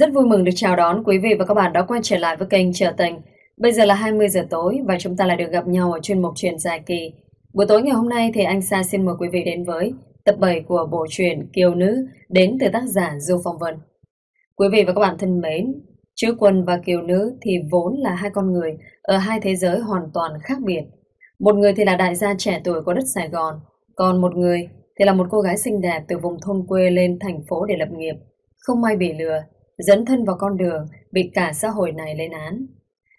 Rất vui mừng được chào đón quý vị và các bạn đã quay trở lại với kênh Trở Tình. Bây giờ là 20 giờ tối và chúng ta lại được gặp nhau ở chuyên mục truyền dài kỳ. Buổi tối ngày hôm nay thì anh Sa xin mời quý vị đến với tập 7 của bộ truyện Kiều Nữ đến từ tác giả Du Phong Vân. Quý vị và các bạn thân mến, Chữ Quân và Kiều Nữ thì vốn là hai con người ở hai thế giới hoàn toàn khác biệt. Một người thì là đại gia trẻ tuổi của đất Sài Gòn, còn một người thì là một cô gái xinh đẹp từ vùng thôn quê lên thành phố để lập nghiệp. Không may bị lừa, dẫn thân vào con đường, bị cả xã hội này lên án.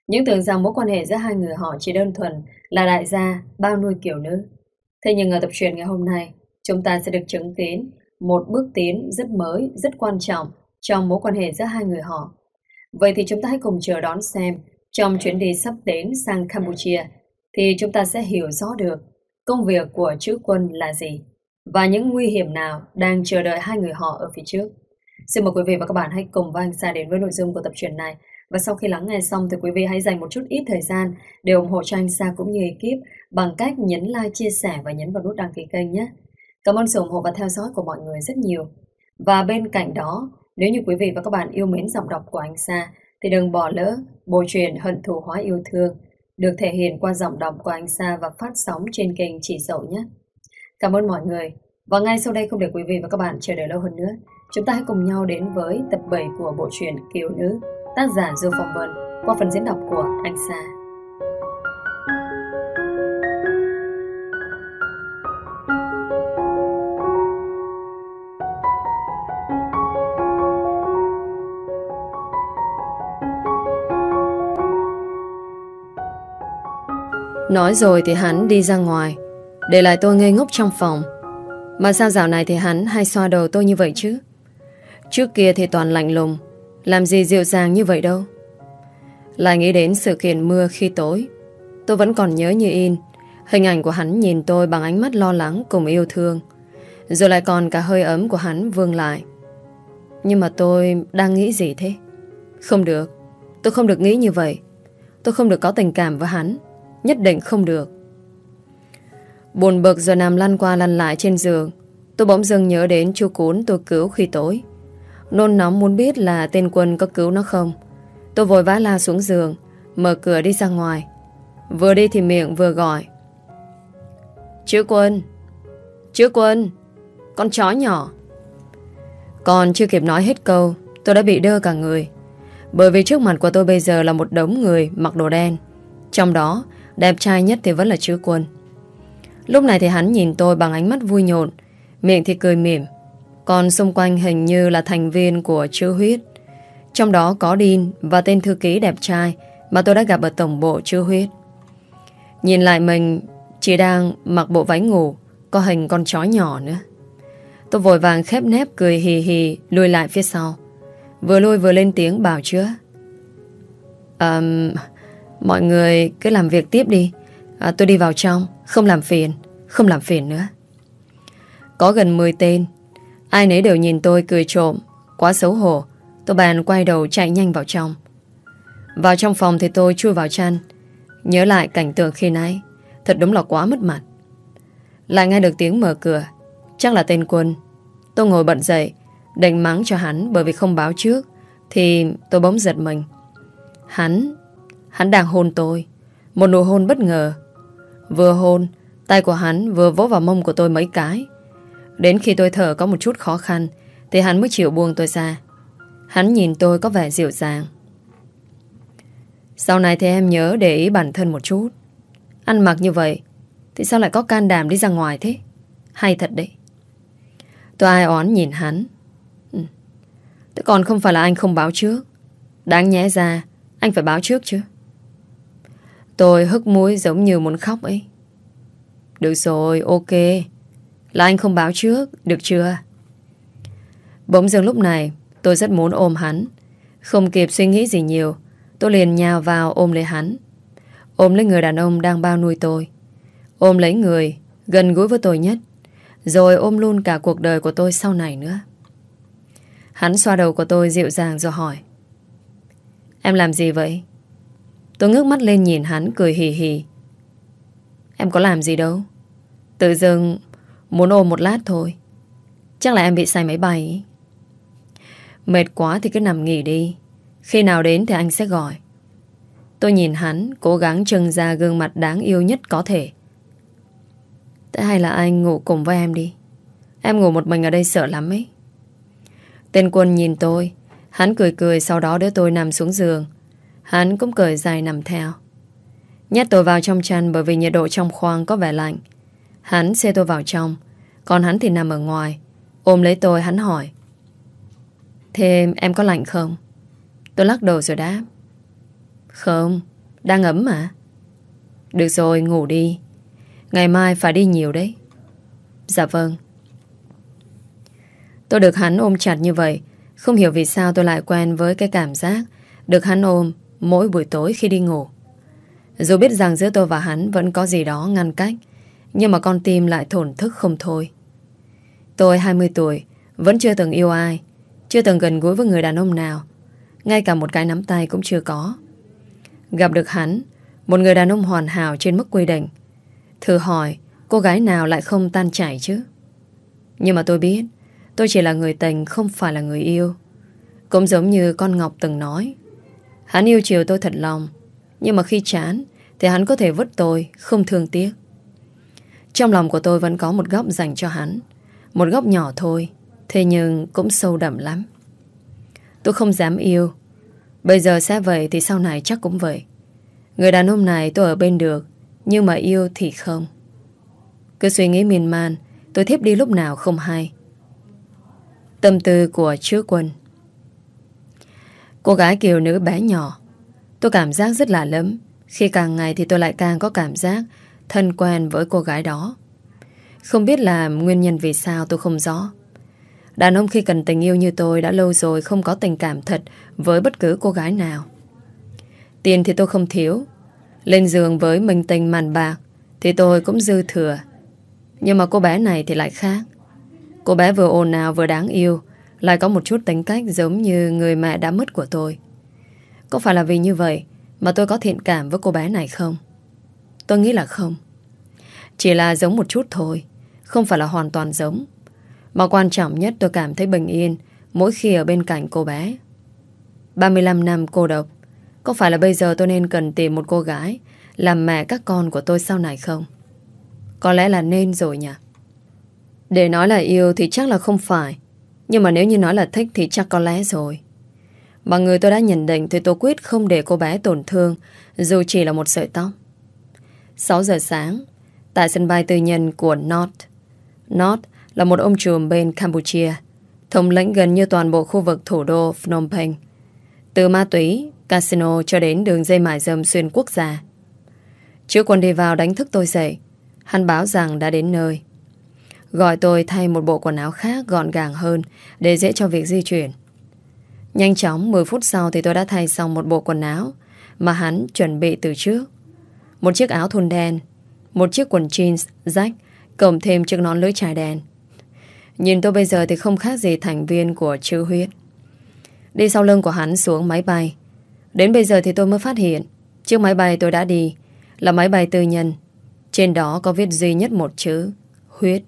Những tưởng rằng mối quan hệ giữa hai người họ chỉ đơn thuần là đại gia, bao nuôi kiểu nữ. Thế nhưng ở tập truyền ngày hôm nay, chúng ta sẽ được chứng kiến một bước tiến rất mới, rất quan trọng trong mối quan hệ giữa hai người họ. Vậy thì chúng ta hãy cùng chờ đón xem trong chuyến đi sắp đến sang Campuchia thì chúng ta sẽ hiểu rõ được công việc của chữ quân là gì và những nguy hiểm nào đang chờ đợi hai người họ ở phía trước. Xin mời quý vị và các bạn hãy cùng với anh Sa đến với nội dung của tập truyện này. Và sau khi lắng nghe xong thì quý vị hãy dành một chút ít thời gian để ủng hộ cho anh Sa cũng như ekip bằng cách nhấn like, chia sẻ và nhấn vào nút đăng ký kênh nhé. Cảm ơn sự ủng hộ và theo dõi của mọi người rất nhiều. Và bên cạnh đó, nếu như quý vị và các bạn yêu mến giọng đọc của anh Sa thì đừng bỏ lỡ bộ truyện Hận thù hóa yêu thương được thể hiện qua giọng đọc của anh Sa và phát sóng trên kênh Chỉ Dậu nhé. Cảm ơn mọi người. Và ngay sau đây không để quý vị và các bạn chờ đợi lâu hơn nữa. Chúng ta hãy cùng nhau đến với tập 7 của bộ truyện Kiều Nữ, tác giả Dương Phong Vân, qua phần diễn đọc của Anh Sa. Nói rồi thì hắn đi ra ngoài Để lại tôi ngây ngốc trong phòng mà sao dạo này thì hắn hay xoa đầu tôi như vậy chứ? Trước kia thì toàn lạnh lùng. Làm gì dịu dàng như vậy đâu. Lại nghĩ đến sự kiện mưa khi tối, Tôi vẫn còn nhớ như in. Hình ảnh của hắn nhìn tôi bằng ánh mắt lo lắng cùng yêu thương. Rồi lại còn cả hơi ấm của hắn vương lại. Nhưng mà tôi đang nghĩ gì thế? Không được. Tôi không được nghĩ như vậy. Tôi không được có tình cảm với hắn. Nhất định không được. Buồn bực rồi nằm lăn qua lăn lại trên giường. Tôi bỗng dưng nhớ đến chú cún tôi cứu khi tối. Nôn nóng muốn biết là tên quân có cứu nó không. Tôi vội vã la xuống giường, Mở cửa đi ra ngoài. Vừa đi thì miệng vừa gọi. Chữ quân Chữ quân, Con chó nhỏ. Còn chưa kịp nói hết câu, Tôi đã bị đơ cả người. Bởi vì trước mặt của tôi bây giờ là một đống người mặc đồ đen. Trong đó, Đẹp trai nhất thì vẫn là chữ quân. Lúc này thì hắn nhìn tôi bằng ánh mắt vui nhộn. Miệng thì cười mỉm. Còn xung quanh hình như là thành viên của chữ huyết. Trong đó có Đin Và tên thư ký đẹp trai Mà tôi đã gặp ở tổng bộ chữ huyết. Nhìn lại mình Chỉ đang mặc bộ váy ngủ Có hình con chó nhỏ nữa. Tôi vội vàng khép nép cười hì hì Lùi lại phía sau. Vừa lùi vừa lên tiếng bảo chứa um, Mọi người cứ làm việc tiếp đi à, Tôi đi vào trong Không làm phiền Không làm phiền nữa. Có gần 10 tên. Ai nấy đều nhìn tôi cười trộm Quá xấu hổ. Tôi bàn quay đầu chạy nhanh vào trong. Vào trong phòng thì tôi chui vào chăn. Nhớ lại cảnh tượng khi nãy Thật đúng là quá mất mặt. Lại nghe được tiếng mở cửa. Chắc là tên quân. Tôi ngồi bận dậy Định mắng cho hắn bởi vì không báo trước Thì tôi bỗng giật mình. Hắn Hắn đang hôn tôi. Một nụ hôn bất ngờ. Vừa hôn, Tay của hắn vừa vỗ vào mông của tôi mấy cái. Đến khi tôi thở có một chút khó khăn, Thì hắn mới chịu buông tôi ra. Hắn nhìn tôi có vẻ dịu dàng. Sau này thì em nhớ để ý bản thân một chút. Ăn mặc như vậy, Thì sao lại có can đảm đi ra ngoài thế? Hay thật đấy. Tôi ai oán nhìn hắn. Ừ. Thế còn không phải là anh không báo trước. Đáng nhẽ ra, Anh phải báo trước chứ. Tôi hức mũi giống như muốn khóc ấy. Được rồi, ok. Là anh không báo trước, được chưa? Bỗng dưng lúc này, tôi rất muốn ôm hắn. Không kịp suy nghĩ gì nhiều, tôi liền nhào vào ôm lấy hắn. Ôm lấy người đàn ông đang bao nuôi tôi. Ôm lấy người gần gũi với tôi nhất. Rồi ôm luôn cả cuộc đời của tôi sau này nữa. Hắn xoa đầu của tôi dịu dàng rồi hỏi. Em làm gì vậy? Tôi ngước mắt lên nhìn hắn, cười hì hì. Em có làm gì đâu. Tự dưng muốn ôm một lát thôi. Chắc là em bị say máy bay. Mệt quá thì cứ nằm nghỉ đi Khi nào đến thì anh sẽ gọi Tôi nhìn hắn, Cố gắng trưng ra gương mặt đáng yêu nhất có thể Thế hay là anh ngủ cùng với em đi Em ngủ một mình ở đây sợ lắm ấy Tên quân nhìn tôi Hắn cười cười, sau đó đưa tôi nằm xuống giường Hắn cũng cười dài nằm theo. Nhét tôi vào trong chăn Bởi vì nhiệt độ trong khoang có vẻ lạnh. Hắn xe tôi vào trong Còn hắn thì nằm ở ngoài. Ôm lấy tôi hắn hỏi. Thế em có lạnh không? Tôi lắc đầu rồi đáp. Không, đang ấm mà. Được rồi, ngủ đi. Ngày mai phải đi nhiều đấy. Dạ vâng. Tôi được hắn ôm chặt như vậy Không hiểu vì sao tôi lại quen với cái cảm giác Được hắn ôm Mỗi buổi tối khi đi ngủ. Dù biết rằng giữa tôi và hắn Vẫn có gì đó ngăn cách, Nhưng mà con tim lại thổn thức không thôi. Tôi 20 tuổi, Vẫn chưa từng yêu ai, Chưa từng gần gũi với người đàn ông nào, Ngay cả một cái nắm tay cũng chưa có. Gặp được hắn, Một người đàn ông hoàn hảo trên mức quy định. Thử hỏi, Cô gái nào lại không tan chảy chứ? Nhưng mà tôi biết, Tôi chỉ là người tình, không phải là người yêu. Cũng giống như con Ngọc từng nói Hắn yêu chiều tôi thật lòng. Nhưng mà khi chán, Thì hắn có thể vứt tôi, không thương tiếc. Trong lòng của tôi vẫn có một góc dành cho hắn, Một góc nhỏ thôi, Thế nhưng cũng sâu đậm lắm. Tôi không dám yêu. Bây giờ sẽ vậy thì sau này chắc cũng vậy. Người đàn ông này tôi ở bên được, Nhưng mà yêu thì không. Cứ suy nghĩ miên man, Tôi thiếp đi lúc nào không hay. Tâm tư của chứa quân Cô gái kiều nữ bé nhỏ. Tôi cảm giác rất lạ lắm Khi càng ngày thì tôi lại càng có cảm giác Thân quen với cô gái đó. Không biết là nguyên nhân vì sao tôi không rõ. Đàn ông khi cần tình yêu như tôi Đã lâu rồi không có tình cảm thật Với bất cứ cô gái nào. Tiền thì tôi không thiếu. Lên giường với mình tình màn bạc Thì tôi cũng dư thừa. Nhưng mà cô bé này thì lại khác. Cô bé vừa ồn ào vừa đáng yêu lại có một chút tính cách giống như Người mẹ đã mất của tôi. Có phải là vì như vậy Mà tôi có thiện cảm với cô bé này không? Tôi nghĩ là không. Chỉ là giống một chút thôi, Không phải là hoàn toàn giống. Mà quan trọng nhất tôi cảm thấy bình yên Mỗi khi ở bên cạnh cô bé. 35 năm cô độc, Có phải là bây giờ tôi nên cần tìm một cô gái Làm mẹ các con của tôi sau này không? Có lẽ là nên rồi nhỉ? Để nói là yêu thì chắc là không phải. Nhưng mà nếu như nói là thích thì chắc có lẽ rồi. Bằng người tôi đã nhận định Thì tôi quyết không để cô bé tổn thương Dù chỉ là một sợi tóc. 6 giờ sáng Tại sân bay tư nhân của North. North là một ông trùm bên Campuchia Thống lĩnh gần như toàn bộ khu vực thủ đô Phnom Penh. Từ ma túy, casino cho đến đường dây mại dâm xuyên quốc gia. Trước quân đi vào đánh thức tôi dậy Hắn báo rằng đã đến nơi. Gọi tôi thay một bộ quần áo khác gọn gàng hơn để dễ cho việc di chuyển. Nhanh chóng 10 phút sau thì tôi đã thay xong một bộ quần áo mà hắn chuẩn bị từ trước. Một chiếc áo thun đen, một chiếc quần jeans rách, cộng thêm chiếc nón lưỡi trải đen. Nhìn tôi bây giờ thì không khác gì thành viên của chư huyết. Đi sau lưng của hắn xuống máy bay. Đến bây giờ thì tôi mới phát hiện chiếc máy bay tôi đã đi là máy bay tư nhân. Trên đó có viết duy nhất một chữ huyết.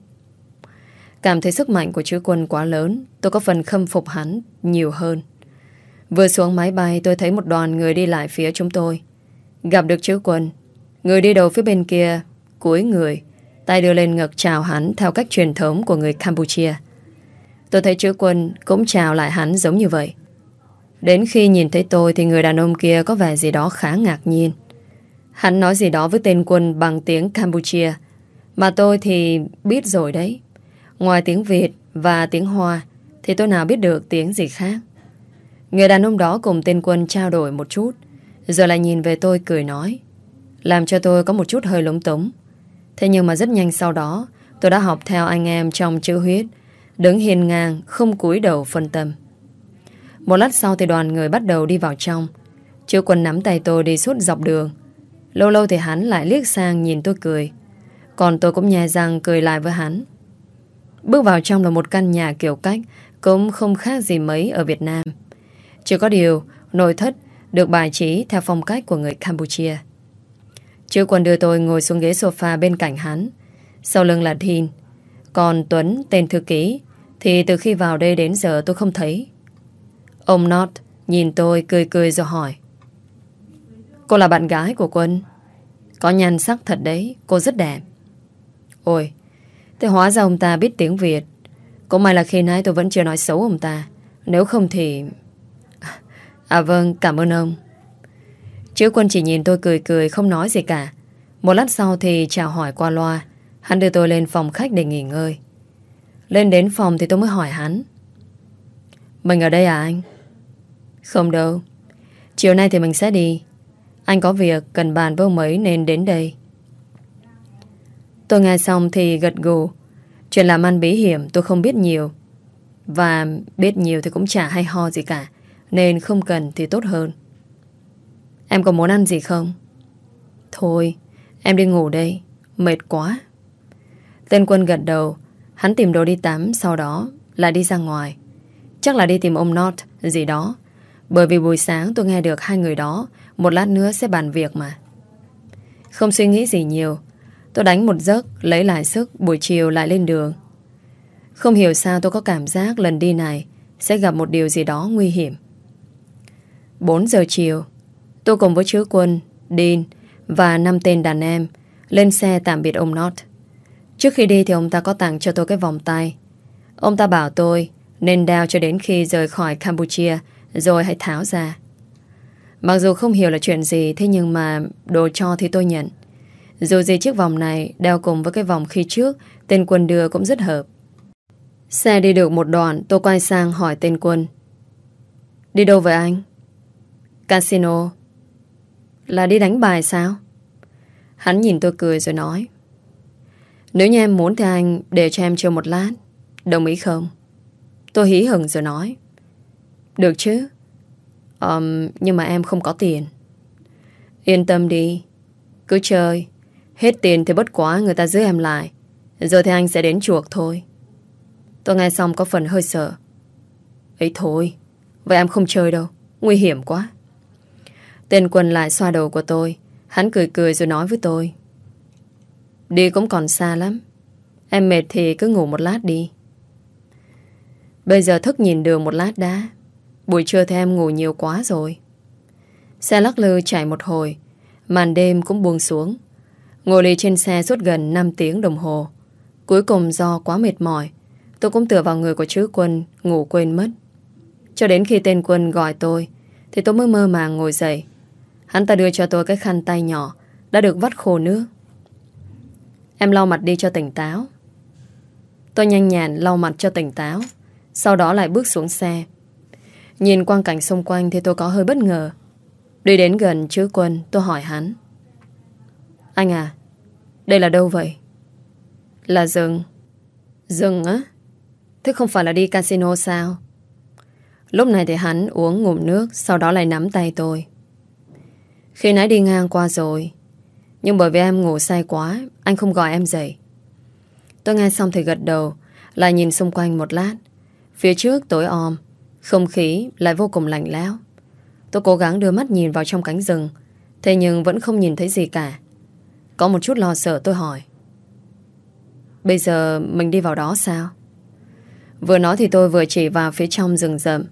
Cảm thấy sức mạnh của chữ quân quá lớn, Tôi có phần khâm phục hắn nhiều hơn. Vừa xuống máy bay, tôi thấy một đoàn người đi lại phía chúng tôi. Gặp được chữ quân, Người đi đầu phía bên kia Cúi người, Tay đưa lên ngực chào hắn Theo cách truyền thống của người Campuchia. Tôi thấy chữ quân cũng chào lại hắn giống như vậy. Đến khi nhìn thấy tôi Thì người đàn ông kia có vẻ gì đó khá ngạc nhiên. Hắn nói gì đó với tên quân bằng tiếng Campuchia, Mà tôi thì biết rồi đấy. Ngoài tiếng Việt và tiếng Hoa, Thì tôi nào biết được tiếng gì khác? Người đàn ông đó cùng tên quân trao đổi một chút, Rồi lại nhìn về tôi cười nói, Làm cho tôi có một chút hơi lúng túng. Thế nhưng mà rất nhanh sau đó, Tôi đã học theo anh em trong chữ huyết, Đứng hiền ngang, Không cúi đầu phân tâm. Một lát sau thì đoàn người bắt đầu đi vào trong. Chữ quân nắm tay tôi đi suốt dọc đường. Lâu lâu thì hắn lại liếc sang nhìn tôi cười. Còn tôi cũng nhè răng cười lại với hắn. Bước vào trong là một căn nhà kiểu cách Cũng không khác gì mấy ở Việt Nam Chỉ có điều Nội thất được bài trí theo phong cách của người Campuchia Chữ quân đưa tôi ngồi xuống ghế sofa bên cạnh hắn Sau lưng là Thin, Còn Tuấn tên thư ký Thì từ khi vào đây đến giờ tôi không thấy Ông Not nhìn tôi cười cười rồi hỏi. Cô là bạn gái của Quân. Có nhan sắc thật đấy, cô rất đẹp. Ôi, thế hóa ra ông ta biết tiếng Việt. Cũng may là khi nãy tôi vẫn chưa nói xấu ông ta. Nếu không thì... À vâng, cảm ơn ông. Chứ Quân chỉ nhìn tôi cười cười không nói gì cả. Một lát sau thì chào hỏi qua loa. Hắn đưa tôi lên phòng khách để nghỉ ngơi. Lên đến phòng thì tôi mới hỏi hắn. Mình ở đây à anh? Không đâu. Chiều nay thì mình sẽ đi. Anh có việc cần bàn với ông ấy nên đến đây. Tôi nghe xong thì gật gù. Chuyện làm ăn bí hiểm tôi không biết nhiều. Và biết nhiều thì cũng chả hay ho gì cả. Nên không cần thì tốt hơn. Em có muốn ăn gì không? Thôi, em đi ngủ đây. Mệt quá. Tên quân gật đầu. Hắn tìm đồ đi tắm, sau đó lại đi ra ngoài. Chắc là đi tìm ông Not gì đó. Bởi vì buổi sáng tôi nghe được hai người đó một lát nữa sẽ bàn việc mà. Không suy nghĩ gì nhiều. Tôi đánh một giấc, lấy lại sức, buổi chiều lại lên đường. Không hiểu sao tôi có cảm giác lần đi này sẽ gặp một điều gì đó nguy hiểm. 4 giờ chiều, tôi cùng với chứa quân, Dean và năm tên đàn em lên xe tạm biệt ông Not. Trước khi đi thì ông ta có tặng cho tôi cái vòng tay. Ông ta bảo tôi nên đeo cho đến khi rời khỏi Campuchia rồi hãy tháo ra. Mặc dù không hiểu là chuyện gì Thế nhưng mà đồ cho thì tôi nhận dù gì chiếc vòng này Đeo cùng với cái vòng khi trước Tên quân đưa cũng rất hợp. Xe đi được một đoạn tôi quay sang hỏi tên quân. Đi đâu với anh? Casino. Là đi đánh bài sao? Hắn nhìn tôi cười rồi nói. Nếu như em muốn thì anh Để cho em chơi một lát Đồng ý không? Tôi hí hừng rồi nói. Được chứ. Um, Nhưng mà em không có tiền. Yên tâm đi Cứ chơi. Hết tiền thì bất quá người ta giữ em lại. Rồi thì anh sẽ đến chuộc thôi. Tôi nghe xong có phần hơi sợ. Ấy thôi, Vậy em không chơi đâu, Nguy hiểm quá. Tên quân lại xoa đầu của tôi, Hắn cười cười rồi nói với tôi. Đi cũng còn xa lắm, Em mệt thì cứ ngủ một lát đi. Bây giờ thức nhìn đường một lát đã, Buổi trưa thì em ngủ nhiều quá rồi. Xe lắc lư chạy một hồi, Màn đêm cũng buông xuống. Ngồi lì trên xe suốt gần 5 tiếng đồng hồ. Cuối cùng do quá mệt mỏi Tôi cũng tựa vào người của chữ quân Ngủ quên mất. Cho đến khi tên quân gọi tôi Thì tôi mới mơ màng ngồi dậy. Hắn ta đưa cho tôi cái khăn tay nhỏ Đã được vắt khô nước. Em lau mặt đi cho tỉnh táo. Tôi nhanh nhàn lau mặt cho tỉnh táo Sau đó lại bước xuống xe. Nhìn quang cảnh xung quanh thì tôi có hơi bất ngờ. Đi đến gần chữ quân, tôi hỏi hắn. Anh à, đây là đâu vậy? Là rừng. Rừng á? Thế không phải là đi casino sao? Lúc này thì hắn uống ngụm nước, sau đó lại nắm tay tôi. Khi nãy đi ngang qua rồi, nhưng bởi vì em ngủ say quá, anh không gọi em dậy. Tôi nghe xong thì gật đầu, lại nhìn xung quanh một lát. Phía trước tối om, không khí lại vô cùng lạnh lẽo. Tôi cố gắng đưa mắt nhìn vào trong cánh rừng, thế nhưng vẫn không nhìn thấy gì cả. Có một chút lo sợ tôi hỏi. Bây giờ mình đi vào đó sao? Vừa nói thì tôi vừa chỉ vào phía trong rừng rậm.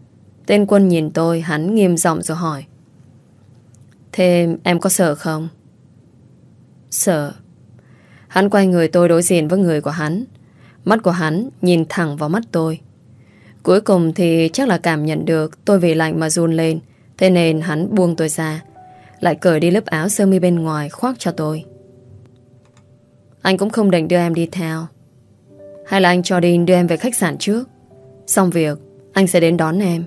Tên quân nhìn tôi, hắn nghiêm giọng rồi hỏi. Thế em có sợ không? Sợ. Hắn quay người tôi đối diện với người của hắn. Mắt của hắn nhìn thẳng vào mắt tôi. Cuối cùng thì chắc là cảm nhận được tôi vì lạnh mà run lên. Thế nên hắn buông tôi ra. Lại cởi đi lớp áo sơ mi bên ngoài khoác cho tôi. Anh cũng không định đưa em đi theo. Hay là anh cho đi đưa em về khách sạn trước. Xong việc, anh sẽ đến đón em.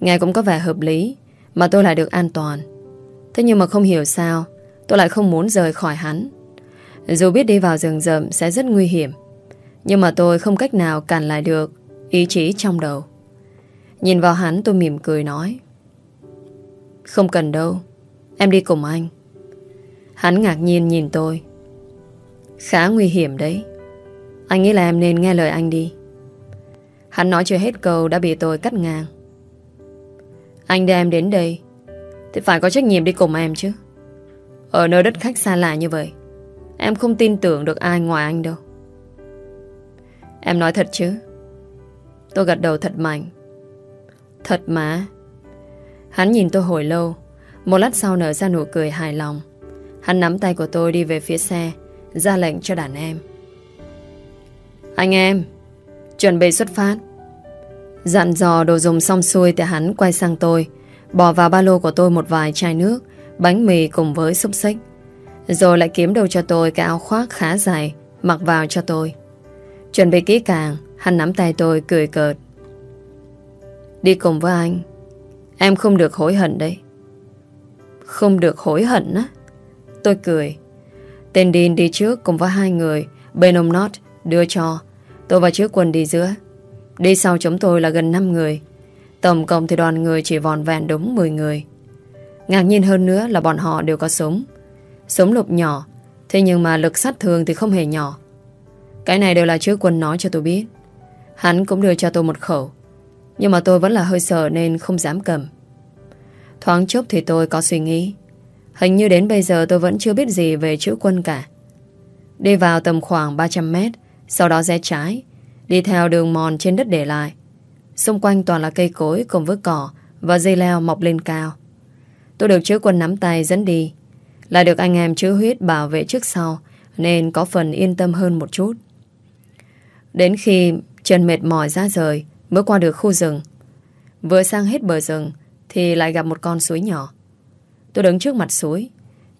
Nghe cũng có vẻ hợp lý, mà tôi lại được an toàn. Thế nhưng mà không hiểu sao, tôi lại không muốn rời khỏi hắn. Dù biết đi vào rừng rậm sẽ rất nguy hiểm, nhưng mà tôi không cách nào cản lại được Ý chí trong đầu Nhìn vào hắn tôi mỉm cười nói Không cần đâu Em đi cùng anh Hắn ngạc nhiên nhìn tôi Khá nguy hiểm đấy. Anh nghĩ là em nên nghe lời anh đi. Hắn nói chưa hết câu đã bị tôi cắt ngang. Anh đưa em đến đây. Thì phải có trách nhiệm đi cùng em chứ. Ở nơi đất khách xa lạ như vậy Em không tin tưởng được ai ngoài anh đâu. Em nói thật chứ. Tôi gật đầu thật mạnh. Thật mà. Hắn nhìn tôi hồi lâu. Một lát sau nở ra nụ cười hài lòng. Hắn nắm tay của tôi đi về phía xe, ra lệnh cho đàn em. Anh em, chuẩn bị xuất phát. Dặn dò đồ dùng xong xuôi thì hắn quay sang tôi, bỏ vào ba lô của tôi một vài chai nước, bánh mì cùng với xúc xích. Rồi lại kiếm đâu cho tôi cái áo khoác khá dài, mặc vào cho tôi. Chuẩn bị kỹ càng, hắn nắm tay tôi cười cợt. Đi cùng với anh, em không được hối hận đấy. Không được hối hận á? Tôi cười. Tên Dean đi trước cùng với hai người, bên ông Not đưa cho. Tôi và trước quân đi giữa. Đi sau chúng tôi là gần 5 người. Tổng cộng thì đoàn người chỉ vòn vẹn đúng 10 người. Ngạc nhiên hơn nữa là bọn họ đều có súng. Súng lục nhỏ, thế nhưng mà lực sát thương thì không hề nhỏ. Cái này đều là trước quân nói cho tôi biết. Hắn cũng đưa cho tôi một khẩu. Nhưng mà tôi vẫn là hơi sợ nên không dám cầm. Thoáng chốc thì tôi có suy nghĩ. Hình như đến bây giờ tôi vẫn chưa biết gì về chữ quân cả. Đi vào tầm khoảng 300 mét, sau đó rẽ trái, đi theo đường mòn trên đất để lại. Xung quanh toàn là cây cối cùng với cỏ và dây leo mọc lên cao. Tôi được chữ quân nắm tay dẫn đi. Lại được anh em chữ huyết bảo vệ trước sau nên có phần yên tâm hơn một chút. Đến khi chân mệt mỏi ra rời mới qua được khu rừng. Vừa sang hết bờ rừng thì lại gặp một con suối nhỏ. Tôi đứng trước mặt suối,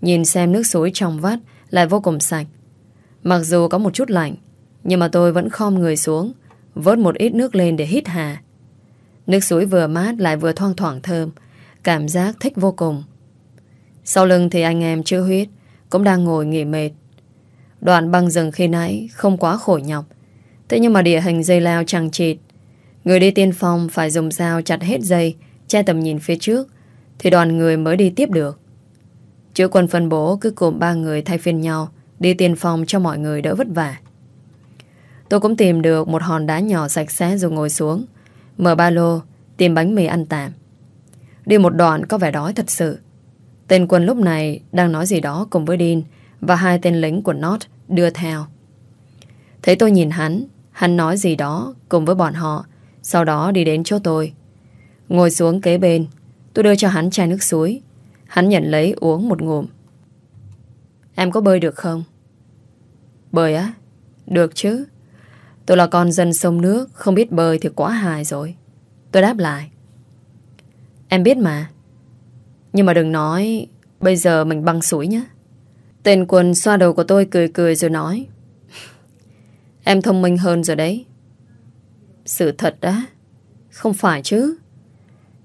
nhìn xem nước suối trong vắt lại vô cùng sạch. Mặc dù có một chút lạnh, nhưng mà tôi vẫn khom người xuống, vớt một ít nước lên để hít hà. Nước suối vừa mát lại vừa thoang thoảng thơm, cảm giác thích vô cùng. Sau lưng thì anh em chưa huyết, cũng đang ngồi nghỉ mệt. Đoạn băng rừng khi nãy không quá khổ nhọc, thế nhưng mà địa hình dây leo chẳng chịt. Người đi tiên phong phải dùng dao chặt hết dây, che tầm nhìn phía trước, thì đoàn người mới đi tiếp được. Chữ quân phân bố cứ cùng ba người thay phiên nhau đi tiền phong cho mọi người đỡ vất vả. Tôi cũng tìm được một hòn đá nhỏ sạch sẽ rồi ngồi xuống, mở ba lô, tìm bánh mì ăn tạm. Đi một đoạn có vẻ đói thật sự. Tên quân lúc này đang nói gì đó cùng với Dean và hai tên lính của Not đưa theo. Thấy tôi nhìn hắn, hắn nói gì đó cùng với bọn họ, sau đó đi đến chỗ tôi. Ngồi xuống kế bên, tôi đưa cho hắn chai nước suối. Hắn nhận lấy uống một ngụm. Em có bơi được không? Bơi á? Được chứ. Tôi là con dân sông nước, không biết bơi thì quá hài rồi. Tôi đáp lại. Em biết mà. Nhưng mà đừng nói bây giờ mình băng suối nhé. Tên quần xoa đầu của tôi cười cười rồi nói. Em thông minh hơn rồi đấy. Sự thật đó. Không phải chứ.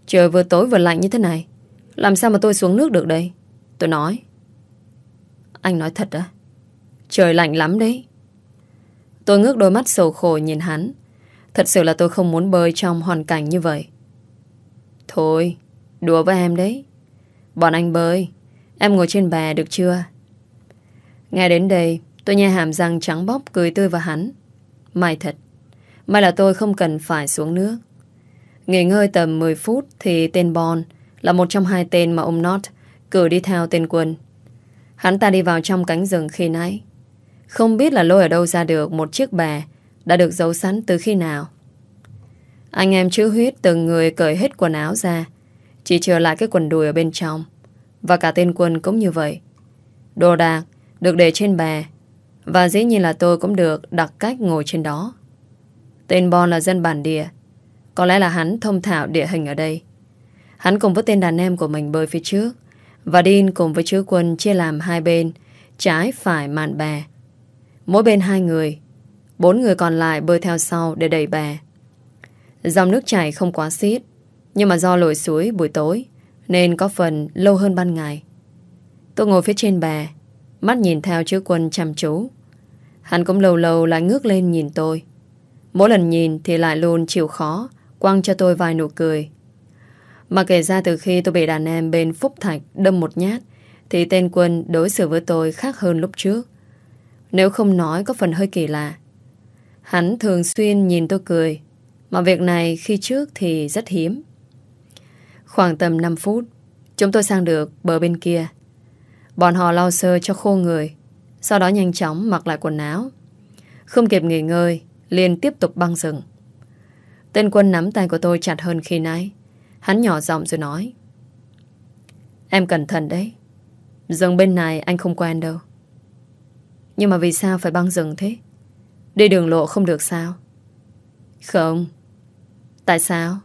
Trời vừa tối vừa lạnh như thế này. Làm sao mà tôi xuống nước được đây? Tôi nói. Anh nói thật á? Trời lạnh lắm đấy. Tôi ngước đôi mắt sầu khổ nhìn hắn. Thật sự là tôi không muốn bơi trong hoàn cảnh như vậy. Thôi, đùa với em đấy. Bọn anh bơi. Em ngồi trên bè được chưa? Nghe đến đây, tôi nghe hàm răng trắng bóc cười tươi vào hắn. May thật. May là tôi không cần phải xuống nước. Nghỉ ngơi tầm 10 phút thì tên Bon là một trong hai tên mà ông Not cử đi theo tên quân. Hắn ta đi vào trong cánh rừng khi nãy. Không biết là lôi ở đâu ra được một chiếc bè đã được giấu sẵn từ khi nào. Anh em chữ huyết từng người cởi hết quần áo ra, chỉ chờ lại cái quần đùi ở bên trong Và cả tên quân cũng như vậy Đồ đạc được để trên bè, Và dĩ nhiên là tôi cũng được đặt cách ngồi trên đó Tên Bon là dân bản địa có lẽ là hắn thông thạo địa hình ở đây. Hắn cùng với tên đàn em của mình bơi phía trước. Và Dean cùng với chữ quân chia làm hai bên, Trái phải màn bè. Mỗi bên hai người, Bốn người còn lại bơi theo sau để đẩy bè. Dòng nước chảy không quá xiết, Nhưng mà do lội suối buổi tối, Nên có phần lâu hơn ban ngày. Tôi ngồi phía trên bè, Mắt nhìn theo chữ quân chăm chú. Hắn cũng lâu lâu lại ngước lên nhìn tôi. Mỗi lần nhìn thì lại luôn chịu khó Quăng cho tôi vài nụ cười. Mà kể ra từ khi tôi bị đàn em bên Phúc Thạch đâm một nhát, Thì tên quân đối xử với tôi khác hơn lúc trước. Nếu không nói có phần hơi kỳ lạ. Hắn thường xuyên nhìn tôi cười, Mà việc này khi trước thì rất hiếm. Khoảng tầm 5 phút, Chúng tôi sang được bờ bên kia. Bọn họ lau sơ cho khô người, Sau đó nhanh chóng mặc lại quần áo. Không kịp nghỉ ngơi, liền tiếp tục băng rừng. Tên quân nắm tay của tôi chặt hơn khi nãy. Hắn nhỏ giọng rồi nói. Em cẩn thận đấy. Rừng bên này anh không quen đâu. Nhưng mà vì sao phải băng rừng thế? Đi đường lộ không được sao? Không. Tại sao?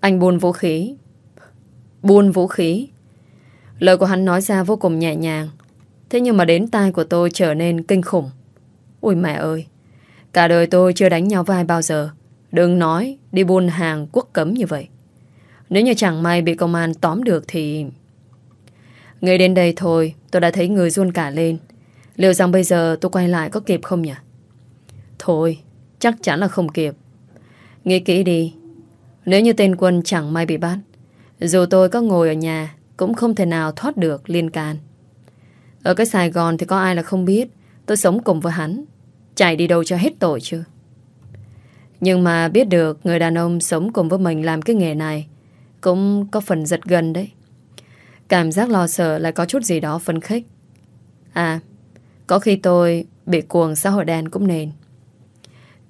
Anh buôn vũ khí. Buôn vũ khí. Lời của hắn nói ra vô cùng nhẹ nhàng. Thế nhưng mà đến tai của tôi trở nên kinh khủng. Ui mẹ ơi. Cả đời tôi chưa đánh nhau vai bao giờ. Đừng nói đi buôn hàng quốc cấm như vậy. Nếu như chẳng may bị công an tóm được thì Ngay đến đây thôi, Tôi đã thấy người run cả lên. Liệu rằng bây giờ tôi quay lại có kịp không nhỉ? Thôi, Chắc chắn là không kịp. Nghĩ kỹ đi. Nếu như tên quân chẳng may bị bắt, Dù tôi có ngồi ở nhà, Cũng không thể nào thoát được liên can. Ở cái Sài Gòn thì có ai là không biết, Tôi sống cùng với hắn. Chạy đi đâu cho hết tội chứ? Nhưng mà biết được Người đàn ông sống cùng với mình làm cái nghề này Cũng có phần giật gần đấy. Cảm giác lo sợ lại có chút gì đó phấn khích. À Có khi tôi bị cuồng xã hội đen cũng nên.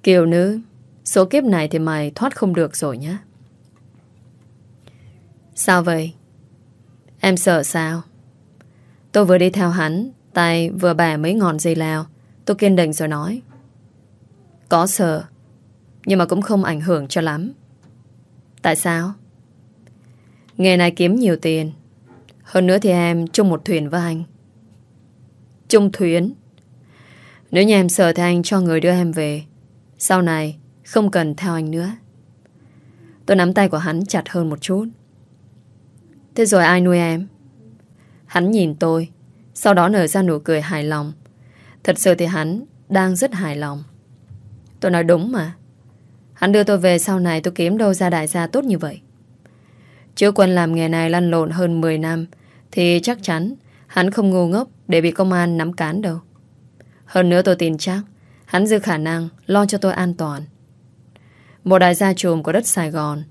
Kiều nữ, Số kiếp này thì mày thoát không được rồi nhá. Sao vậy? Em sợ sao? Tôi vừa đi theo hắn, Tay vừa bẻ mấy ngọn dây lao Tôi kiên định rồi nói. Có sợ nhưng mà cũng không ảnh hưởng cho lắm. Tại sao? Nghề này kiếm nhiều tiền. Hơn nữa thì em chung một thuyền với anh. Chung thuyền? Nếu như em sợ thì anh cho người đưa em về. Sau này Không cần theo anh nữa. Tôi nắm tay của hắn chặt hơn một chút. Thế rồi ai nuôi em? Hắn nhìn tôi, Sau đó nở ra nụ cười hài lòng. Thật sự thì hắn đang rất hài lòng. Tôi nói đúng mà. Hắn đưa tôi về sau này tôi kiếm đâu ra đại gia tốt như vậy. Chứ quân làm nghề này lăn lộn hơn 10 năm thì chắc chắn hắn không ngu ngốc để bị công an nắm cán đâu. Hơn nữa tôi tin chắc hắn dư khả năng lo cho tôi an toàn. Một đại gia trùm của đất Sài Gòn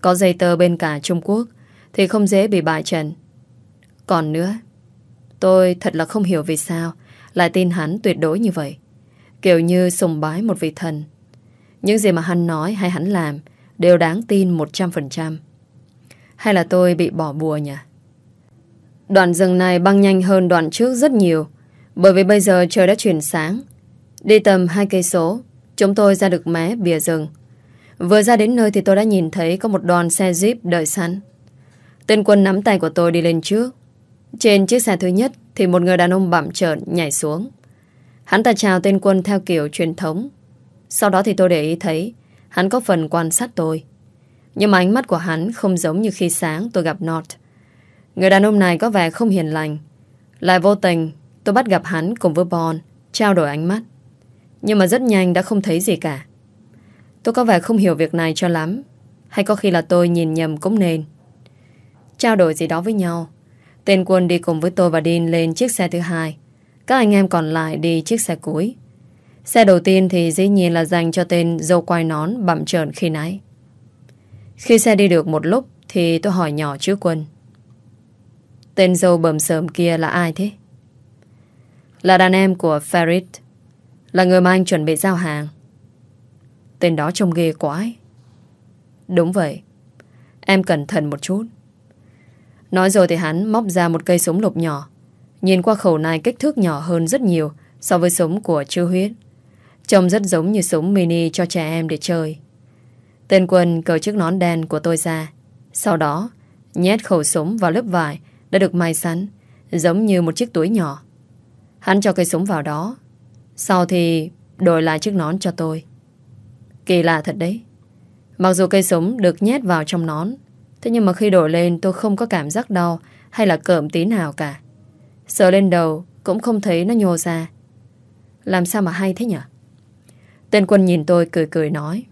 có dây tờ bên cả Trung Quốc thì không dễ bị bại trận. Còn nữa, tôi thật là không hiểu vì sao lại tin hắn tuyệt đối như vậy Kiểu như sùng bái một vị thần những gì mà hắn nói hay hắn làm Đều đáng tin 100% Hay là tôi bị bỏ bùa nhỉ? Đoạn rừng này băng nhanh hơn đoạn trước rất nhiều, Bởi vì bây giờ trời đã chuyển sáng. Đi tầm hai cây số, Chúng tôi ra được mé bìa rừng. Vừa ra đến nơi thì tôi đã nhìn thấy Có một đoàn xe Jeep đợi sẵn. Tên quân nắm tay của tôi đi lên trước. Trên chiếc xe thứ nhất thì một người đàn ông bạm trợn nhảy xuống. Hắn ta chào tên quân theo kiểu truyền thống. Sau đó thì tôi để ý thấy, Hắn có phần quan sát tôi. Nhưng mà ánh mắt của hắn không giống như khi sáng tôi gặp Nord Người đàn ông này có vẻ không hiền lành. Lại vô tình, Tôi bắt gặp hắn cùng với Bon Trao đổi ánh mắt. Nhưng mà rất nhanh đã không thấy gì cả. Tôi có vẻ không hiểu việc này cho lắm, Hay có khi là tôi nhìn nhầm cũng nên. Trao đổi gì đó với nhau. Tên quân đi cùng với tôi và Dean lên chiếc xe thứ hai. Các anh em còn lại đi chiếc xe cuối. Xe đầu tiên thì dĩ nhiên là dành cho tên dâu quai nón bậm trợn khi nãy. Khi xe đi được một lúc thì tôi hỏi nhỏ chứ quân. Tên dâu bầm sờm kia là ai thế? Là đàn em của Farid. Là người mà anh chuẩn bị giao hàng. Tên đó trông ghê quá Đúng vậy. Em cẩn thận một chút. Nói rồi thì hắn móc ra một cây súng lục nhỏ. Nhìn qua khẩu này kích thước nhỏ hơn rất nhiều so với súng của chư huyết. Trông rất giống như súng mini cho trẻ em để chơi. Tên quân cởi chiếc nón đen của tôi ra. Sau đó, nhét khẩu súng vào lớp vải đã được may sẵn, giống như một chiếc túi nhỏ. Hắn cho cây súng vào đó. Sau thì đổi lại chiếc nón cho tôi. Kỳ lạ thật đấy. Mặc dù cây súng được nhét vào trong nón, Thế nhưng mà khi đổi lên tôi không có cảm giác đau hay là cợm tí nào cả. Sờ lên đầu cũng không thấy nó nhô ra. Làm sao mà hay thế nhỉ? Tên quân nhìn tôi cười cười nói.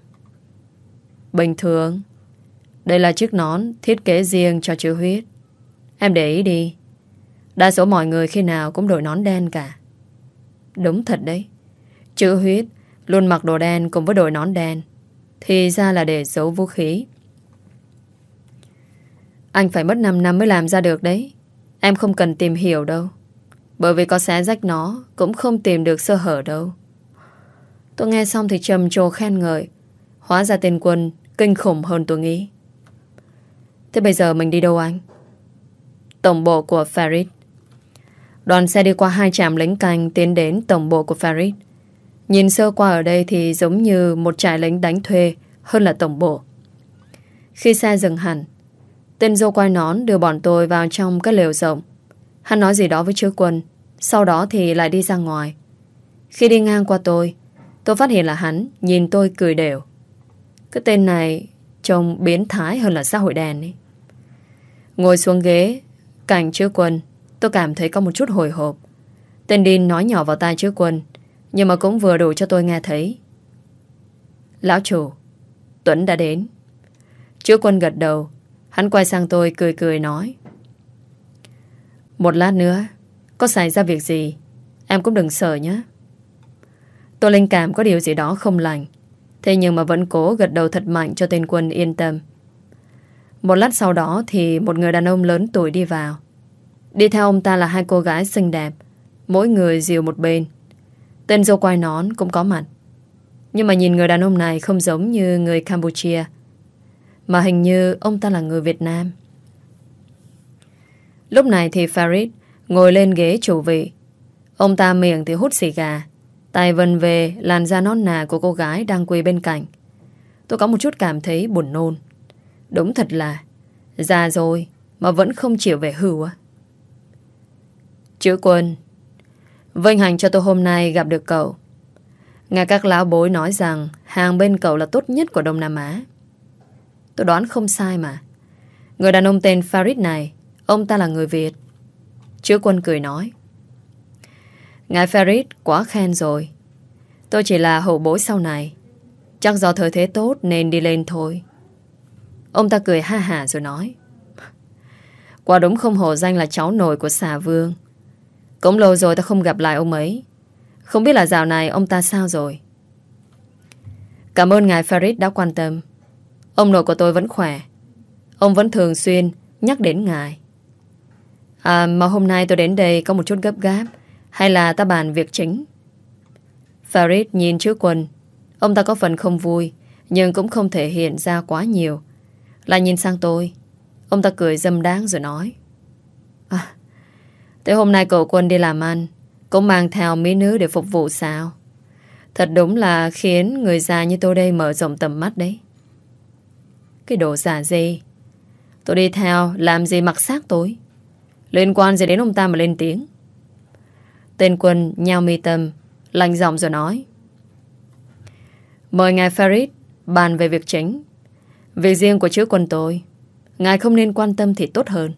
Bình thường. Đây là chiếc nón thiết kế riêng cho chữ huyết. Em để ý đi. Đa số mọi người khi nào cũng đổi nón đen cả. Đúng thật đấy. Chữ huyết luôn mặc đồ đen cùng với đội nón đen. Thì ra là để giấu vũ khí. Anh phải mất 5 năm mới làm ra được đấy, Em không cần tìm hiểu đâu, Bởi vì có xé rách nó Cũng không tìm được sơ hở đâu Tôi nghe xong thì trầm trồ khen ngợi Hóa ra tên quân Kinh khủng hơn tôi nghĩ Thế bây giờ mình đi đâu anh? Tổng bộ của Farid. Đoàn xe đi qua hai trạm lính canh tiến đến tổng bộ của Farid. Nhìn sơ qua ở đây thì giống như một trại lính đánh thuê hơn là tổng bộ. Khi xe dừng hẳn, tên dâu quay nón đưa bọn tôi vào trong cái lều rộng. Hắn nói gì đó với chứa quân, sau đó thì lại đi ra ngoài. Khi đi ngang qua tôi, tôi phát hiện là hắn nhìn tôi cười đều. Cái tên này trông biến thái hơn là xã hội đen ấy. Ngồi xuống ghế, cạnh chứa quân, tôi cảm thấy có một chút hồi hộp. Tên Đin nói nhỏ vào tai chứa quân, nhưng mà cũng vừa đủ cho tôi nghe thấy. Lão chủ, Tuấn đã đến. Chứa quân gật đầu, hắn quay sang tôi cười cười nói. Một lát nữa, có xảy ra việc gì, em cũng đừng sợ nhé. Tôi linh cảm có điều gì đó không lành. Thế nhưng mà vẫn cố gật đầu thật mạnh cho tên quân yên tâm. Một lát sau đó thì một người đàn ông lớn tuổi đi vào. Đi theo ông ta là hai cô gái xinh đẹp, mỗi người dìu một bên. Tên dâu quai nón cũng có mặt. Nhưng mà nhìn người đàn ông này không giống như người Campuchia, mà hình như ông ta là người Việt Nam. Lúc này thì Farid ngồi lên ghế chủ vị. Ông ta miệng thì hút xì gà, tay vần về làn da non nà của cô gái đang quỳ bên cạnh. Tôi có một chút cảm thấy buồn nôn. Đúng thật là già rồi mà vẫn không chịu về hưu á. Chữ quân Vinh hành cho tôi hôm nay gặp được cậu. Nghe các lão bối nói rằng hàng bên cậu là tốt nhất của Đông Nam Á. Tôi đoán không sai mà. Người đàn ông tên Farid này, ông ta là người Việt. Chữ quân cười nói. Ngài Farid quá khen rồi. Tôi chỉ là hậu bối sau này. Chắc do thời thế tốt nên đi lên thôi. Ông ta cười ha hả rồi nói. Quả đúng không hổ danh là cháu nội của xà vương. Cũng lâu rồi ta không gặp lại ông ấy. Không biết là dạo này ông ta sao rồi. Cảm ơn ngài Farid đã quan tâm. Ông nội của tôi vẫn khỏe. Ông vẫn thường xuyên nhắc đến ngài. À mà hôm nay tôi đến đây có một chút gấp gáp. Hay là ta bàn việc chính? Farid nhìn trước quần. Ông ta có phần không vui, nhưng cũng không thể hiện ra quá nhiều. Lại nhìn sang tôi. Ông ta cười dâm đáng rồi nói. À, thế hôm nay cậu quân đi làm ăn, cũng mang theo mỹ nữ để phục vụ sao? Thật đúng là khiến người già như tôi đây mở rộng tầm mắt đấy. Cái đồ giả gì? Tôi đi theo, làm gì mặc xác tối? Liên quan gì đến ông ta mà lên tiếng? Tên quân nhao mi tâm, lạnh giọng rồi nói. Mời ngài Farid bàn về việc chính. Việc riêng của chữ quân tôi, ngài không nên quan tâm thì tốt hơn.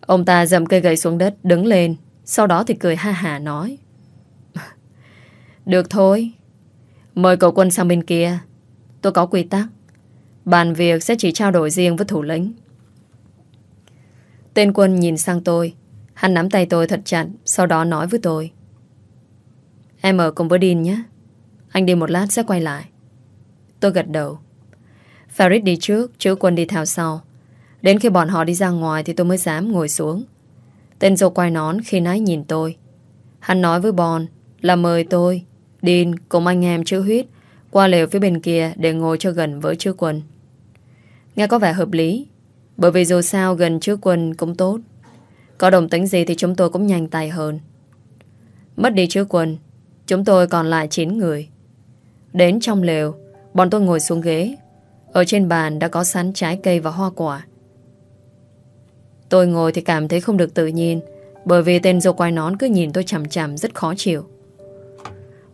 Ông ta dầm cây gậy xuống đất, đứng lên, sau đó thì cười ha hà nói. Được thôi, mời cậu quân sang bên kia. Tôi có quy tắc. Bàn việc sẽ chỉ trao đổi riêng với thủ lĩnh. Tên quân nhìn sang tôi, Hắn nắm tay tôi thật chặt Sau đó nói với tôi. Em ở cùng với Dean nhé. Anh đi một lát sẽ quay lại. Tôi gật đầu. Farid đi trước, chữ quân đi theo sau. Đến khi bọn họ đi ra ngoài Thì tôi mới dám ngồi xuống. Tên dâu quay nón khi nãy nhìn tôi. Hắn nói với Bon Là mời tôi, Dean cùng anh em chữ huyết Qua lều phía bên kia Để ngồi cho gần với chữ quân. Nghe có vẻ hợp lý Bởi vì dù sao gần chữ quân cũng tốt có đồng tính gì thì chúng tôi cũng nhanh tay hơn. Mất đi chứa quân, chúng tôi còn lại 9 người. Đến trong lều, bọn tôi ngồi xuống ghế. Ở trên bàn đã có sẵn trái cây và hoa quả. Tôi ngồi thì cảm thấy không được tự nhiên bởi vì tên dâu quai nón cứ nhìn tôi chằm chằm rất khó chịu.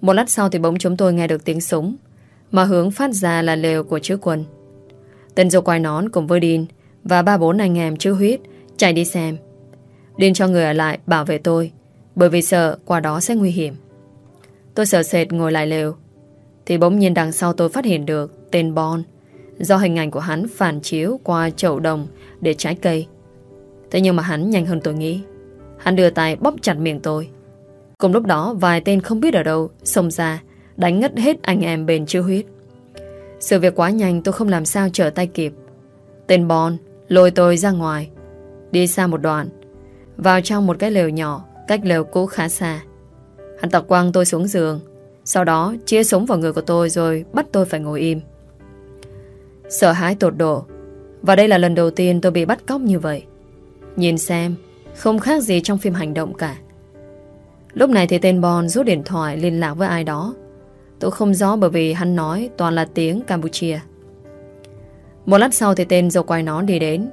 Một lát sau thì bỗng chúng tôi nghe được tiếng súng mà hướng phát ra là lều của chứa quân. Tên dâu quai nón cùng với Đin và ba bốn anh em chứa huyết chạy đi xem. Điên cho người ở lại bảo vệ tôi, Bởi vì sợ qua đó sẽ nguy hiểm. Tôi sợ sệt ngồi lại lều. Thì bỗng nhiên đằng sau tôi phát hiện được Tên Bon, Do hình ảnh của hắn phản chiếu qua chậu đồng Để trái cây. Thế nhưng mà hắn nhanh hơn tôi nghĩ. Hắn đưa tay bóp chặt miệng tôi. Cùng lúc đó, vài tên không biết ở đâu Xông ra, đánh ngất hết anh em bên chưa huyết. Sự việc quá nhanh tôi không làm sao trở tay kịp. Tên Bon lôi tôi ra ngoài, Đi xa một đoạn vào trong một cái lều nhỏ Cách lều cũ khá xa Hắn tập quăng tôi xuống giường Sau đó chia súng vào người của tôi rồi Bắt tôi phải ngồi im Sợ hãi tột độ Và đây là lần đầu tiên tôi bị bắt cóc như vậy. Nhìn xem, không khác gì trong phim hành động cả. Lúc này thì tên Bon rút điện thoại liên lạc với ai đó. Tôi không rõ bởi vì hắn nói toàn là tiếng Campuchia. Một lát sau thì tên dầu quay nón đi đến.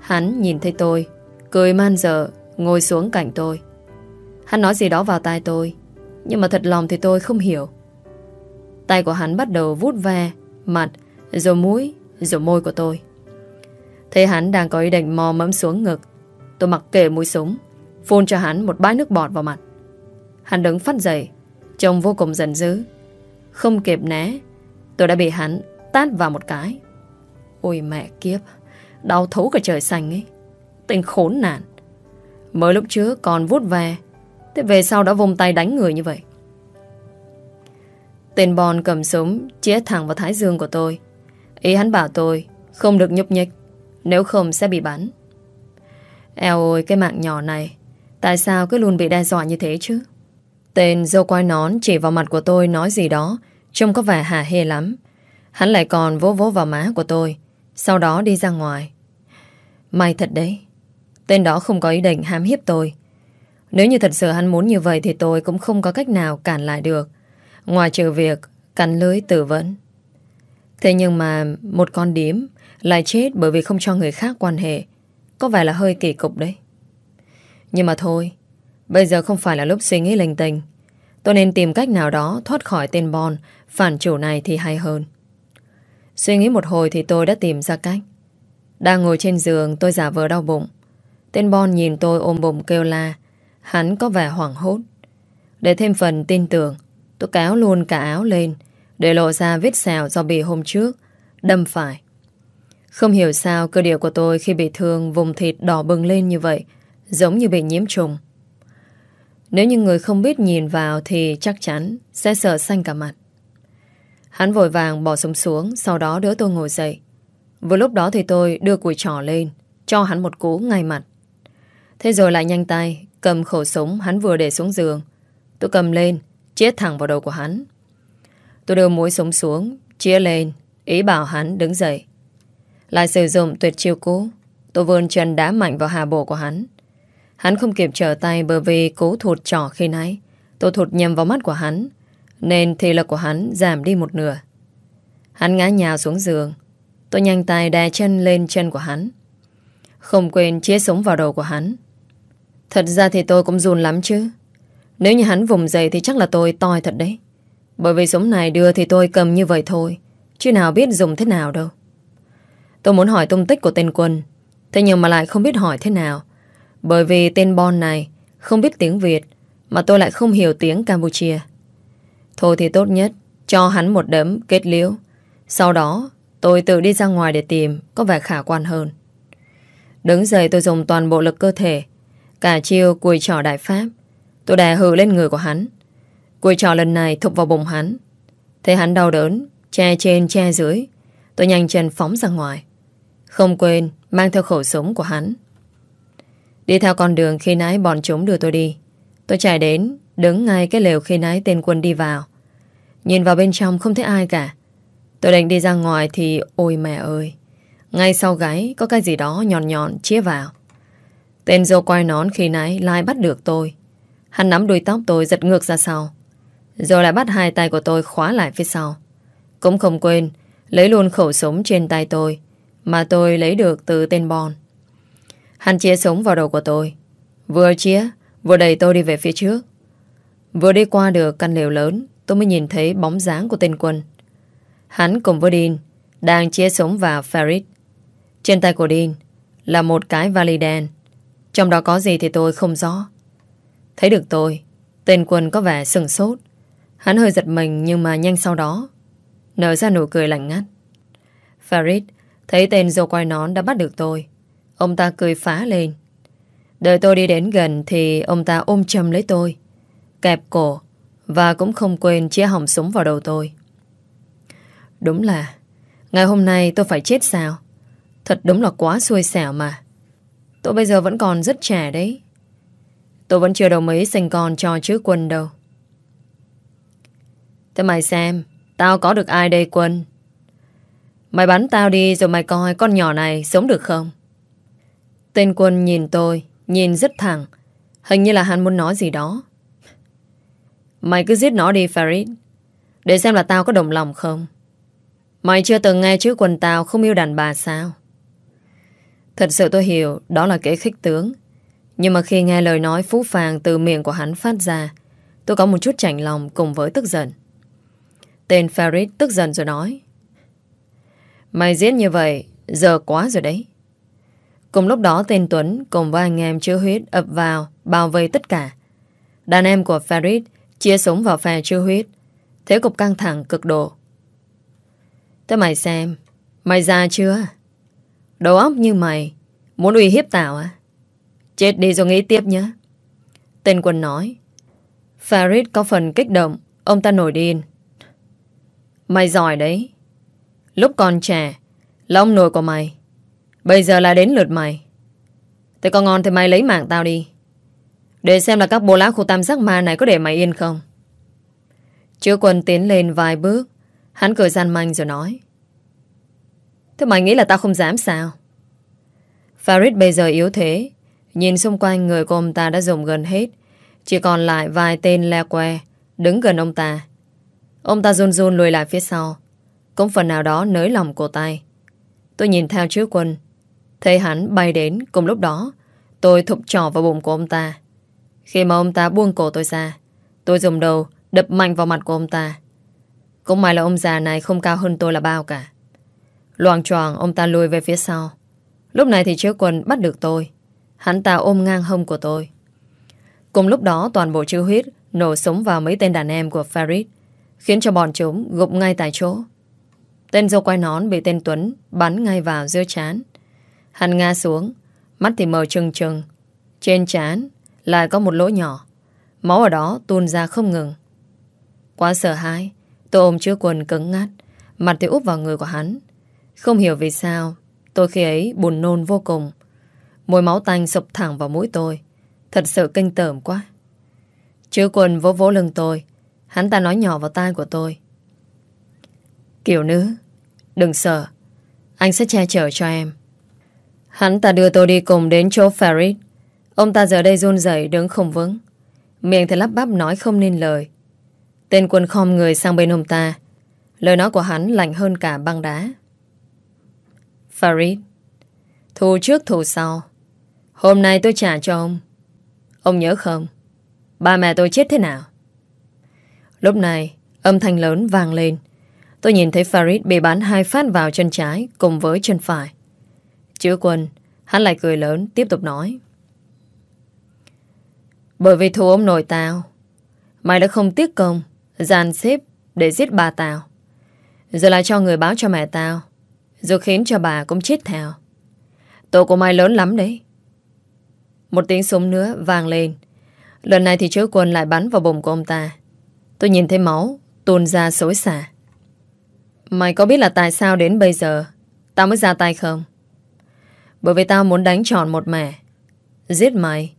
Hắn nhìn thấy tôi, cười man dở, ngồi xuống cạnh tôi. Hắn nói gì đó vào tai tôi, nhưng mà thật lòng thì tôi không hiểu. Tay của hắn bắt đầu vút ve, mặt, rồi mũi, rồi môi của tôi. Thấy hắn đang có ý định mò mẫm xuống ngực. Tôi mặc kệ mũi súng, phun cho hắn một bãi nước bọt vào mặt. Hắn đứng phát dậy, trông vô cùng giận dữ. Không kịp né, tôi đã bị hắn tát vào một cái. Ôi mẹ kiếp, đau thấu cả trời xanh ấy. Tình khốn nạn. Mới lúc trước còn vút về, thế về sau đã vùng tay đánh người như vậy. Tên bòn cầm súng chĩa thẳng vào thái dương của tôi. Ý hắn bảo tôi không được nhúc nhích, nếu không sẽ bị bắn. Eo ôi cái mạng nhỏ này, tại sao cứ luôn bị đe dọa như thế chứ? Tên dâu quai nón chỉ vào mặt của tôi nói gì đó, trông có vẻ hà hê lắm. Hắn lại còn vỗ vỗ vào má của tôi, sau đó đi ra ngoài. May thật đấy, tên đó không có ý định hám hiếp tôi. Nếu như thật sự hắn muốn như vậy thì tôi cũng không có cách nào cản lại được. Ngoài trừ việc cắn lưới tử vấn. Thế nhưng mà một con điếm lại chết bởi vì không cho người khác quan hệ. Có vẻ là hơi kỳ cục đấy. Nhưng mà thôi, bây giờ không phải là lúc suy nghĩ linh tinh. Tôi nên tìm cách nào đó thoát khỏi tên Bon, phản chủ này thì hay hơn. Suy nghĩ một hồi thì tôi đã tìm ra cách. Đang ngồi trên giường tôi giả vờ đau bụng. Tên Bon nhìn tôi ôm bụng kêu la. Hắn có vẻ hoảng hốt. Để thêm phần tin tưởng, tôi kéo luôn cả áo lên để lộ ra vết xào do bị hôm trước đâm phải. Không hiểu sao cơ địa của tôi khi bị thương vùng thịt đỏ bừng lên như vậy, giống như bị nhiễm trùng. Nếu như người không biết nhìn vào thì chắc chắn sẽ sợ xanh cả mặt. Hắn vội vàng bỏ súng xuống, sau đó đỡ tôi ngồi dậy. Vừa lúc đó thì tôi đưa cùi trỏ lên, cho hắn một cú ngay mặt. Thế rồi lại nhanh tay, cầm khẩu súng hắn vừa để xuống giường. Tôi cầm lên, chết thẳng vào đầu của hắn. Tôi đưa mũi súng xuống, chia lên, ý bảo hắn đứng dậy. Lại sử dụng tuyệt chiêu cũ, tôi vươn chân đá mạnh vào hà bộ của hắn. Hắn không kịp trở tay bởi vì cố thụt trỏ khi nãy. Tôi thụt nhầm vào mắt của hắn, nên thị lực của hắn giảm đi một nửa. Hắn ngã nhào xuống giường. Tôi nhanh tay đè chân lên chân của hắn. Không quên chia súng vào đầu của hắn. Thật ra thì tôi cũng run lắm chứ. Nếu như hắn vùng dậy thì chắc là tôi toi thật đấy. Bởi vì súng này đưa thì tôi cầm như vậy thôi. Chứ nào biết dùng thế nào đâu. Tôi muốn hỏi tung tích của tên quân. Thế nhưng mà lại không biết hỏi thế nào. Bởi vì tên Bon này không biết tiếng Việt, mà tôi lại không hiểu tiếng Campuchia. Thôi thì tốt nhất, cho hắn một đấm kết liễu. Sau đó, tôi tự đi ra ngoài để tìm có vẻ khả quan hơn. Đứng dậy tôi dùng toàn bộ lực cơ thể cả chiêu cùi trò đại pháp. Tôi đè hự lên người của hắn. Cùi trò lần này thụp vào bụng hắn. Thấy hắn đau đớn, Che trên che dưới, Tôi nhanh chân phóng ra ngoài. Không quên, mang theo khẩu súng của hắn. Đi theo con đường khi nãy bọn chúng đưa tôi đi. Tôi chạy đến, Đứng ngay cái lều khi nãy tên quân đi vào. Nhìn vào bên trong không thấy ai cả. Tôi định đi ra ngoài thì, Ôi mẹ ơi. Ngay sau gáy có cái gì đó nhọn nhọn chĩa vào. Tên dâu quay nón khi nãy lại bắt được tôi. Hắn nắm đuôi tóc tôi giật ngược ra sau. Rồi lại bắt hai tay của tôi khóa lại phía sau. Cũng không quên, Lấy luôn khẩu súng trên tay tôi, Mà tôi lấy được từ tên Bon. Hắn chia súng vào đầu của tôi. Vừa chia Vừa đẩy tôi đi về phía trước. Vừa đi qua được căn lều lớn, Tôi mới nhìn thấy bóng dáng của tên quân. Hắn cùng với Dean Đang chia súng vào Farid Trên tay của Dean Là một cái vali đen. Trong đó có gì thì tôi không rõ. Thấy được tôi, Tên quân có vẻ sừng sốt. Hắn hơi giật mình nhưng mà nhanh sau đó, Nở ra nụ cười lạnh ngắt. Farid, thấy tên dâu quai nón đã bắt được tôi, Ông ta cười phá lên. Đợi tôi đi đến gần Thì ông ta ôm chầm lấy tôi, Kẹp cổ Và cũng không quên chia hỏng súng vào đầu tôi. Đúng là, Ngày hôm nay tôi phải chết sao? Thật đúng là quá xui xẻo mà. Tôi bây giờ vẫn còn rất trẻ đấy Tôi vẫn chưa đồng ý sinh con cho chứ quân đâu. Thế mày xem, tao có được ai đây quân? Mày bắn tao đi rồi mày coi con nhỏ này sống được không? Tên quân nhìn tôi, nhìn rất thẳng. Hình như là hắn muốn nói gì đó. Mày cứ giết nó đi Farid. Để xem là tao có đồng lòng không. Mày chưa từng nghe chữ quần tao không yêu đàn bà sao? Thật sự tôi hiểu đó là kế khích tướng. Nhưng mà khi nghe lời nói phú phàng từ miệng của hắn phát ra, tôi có một chút chạnh lòng cùng với tức giận. Tên Farid tức giận rồi nói Mày giết như vậy Giờ quá rồi đấy Cùng lúc đó tên Tuấn cùng với anh em chứa huyết ập vào, bao vây tất cả. Đàn em của Farid chia súng vào phe chứa huyết. Thế cục căng thẳng cực độ. Thế mày xem, mày già chưa? Đầu óc như mày, muốn uy hiếp tao à? Chết đi rồi nghĩ tiếp nhé. Tên quân nói. Farid có phần kích động, ông ta nổi điên. Mày giỏi đấy. Lúc còn trẻ, là ông nội của mày. Bây giờ là đến lượt mày. Thế còn ngon thì mày lấy mạng tao đi. Để xem là các bộ lá khu tam giác ma này có để mày yên không. Chứa quân tiến lên vài bước. Hắn cười gian manh rồi nói. Thế mày nghĩ là tao không dám sao? Farid bây giờ yếu thế. Nhìn xung quanh người của ông ta đã dùng gần hết. Chỉ còn lại vài tên le que đứng gần ông ta. Ông ta run run lùi lại phía sau. Cũng phần nào đó nới lòng cổ tay. Tôi nhìn theo trước quân. Thấy hắn bay đến cùng lúc đó. Tôi thục trò vào bụng của ông ta. Khi mà ông ta buông cổ tôi ra, tôi dùng đầu đập mạnh vào mặt của ông ta. Cũng may là ông già này không cao hơn tôi là bao cả. Loàng choàng ông ta lùi về phía sau. Lúc này thì chứa quân bắt được tôi. Hắn ta ôm ngang hông của tôi. Cùng lúc đó toàn bộ chữ huyết nổ súng vào mấy tên đàn em của Farid khiến cho bọn chúng gục ngay tại chỗ. Tên dâu quay nón bị tên Tuấn bắn ngay vào giữa chán. Hắn ngã xuống, mắt thì mờ trừng trừng. Trên chán lại có một lỗ nhỏ. Máu ở đó tuôn ra không ngừng. Quá sợ hãi, tôi ôm chứa quần cứng ngắt, mặt thì úp vào người của hắn. Không hiểu vì sao, tôi khi ấy buồn nôn vô cùng. Mùi máu tanh sụp thẳng vào mũi tôi. Thật sự kinh tởm quá. Chứa quần vỗ vỗ lưng tôi. Hắn ta nói nhỏ vào tai của tôi. Kiểu nữ, đừng sợ. Anh sẽ che chở cho em. Hắn ta đưa tôi đi cùng đến chỗ Farid. Ông ta giờ đây run rẩy đứng không vững. Miệng thì lắp bắp nói không nên lời. Tên quân khom người sang bên ông ta. Lời nói của hắn lạnh hơn cả băng đá. Farid, thù trước thù sau. Hôm nay tôi trả cho ông. Ông nhớ không? Ba mẹ tôi chết thế nào? Lúc này, âm thanh lớn vang lên. Tôi nhìn thấy Farid bị bắn hai phát vào chân trái cùng với chân phải. Chứa quân, hắn lại cười lớn, tiếp tục nói. Bởi vì thù ông nội tao, mày đã không tiếc công, giàn xếp để giết bà tao. Giờ lại cho người báo cho mẹ tao, rồi khiến cho bà cũng chết theo. Tội của mày lớn lắm đấy. Một tiếng súng nữa vang lên. Lần này thì chứa quân lại bắn vào bụng của ông ta. Tôi nhìn thấy máu tuôn ra xối xả. Mày có biết là tại sao đến bây giờ Tao mới ra tay không Bởi vì tao muốn đánh tròn một mẹ Giết mày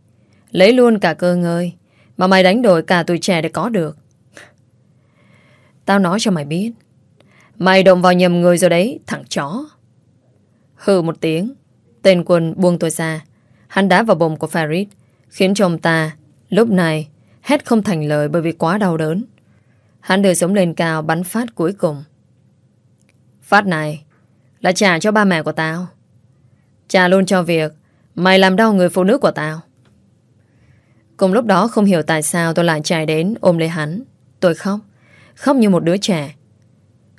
Lấy luôn cả cơ ngơi Mà mày đánh đổi cả tuổi trẻ để có được Tao nói cho mày biết Mày động vào nhầm người rồi đấy, Thằng chó Hừ một tiếng, Tên quân buông tôi ra Hắn đá vào bụng của Farid, Khiến chồng ta, lúc này, Hét không thành lời bởi vì quá đau đớn Hắn đưa sống lên cao bắn phát cuối cùng Phát này, là trả cho ba mẹ của tao. Trả luôn cho việc, mày làm đau người phụ nữ của tao. Cùng lúc đó không hiểu tại sao tôi lại chạy đến ôm lấy hắn. Tôi khóc. Khóc như một đứa trẻ.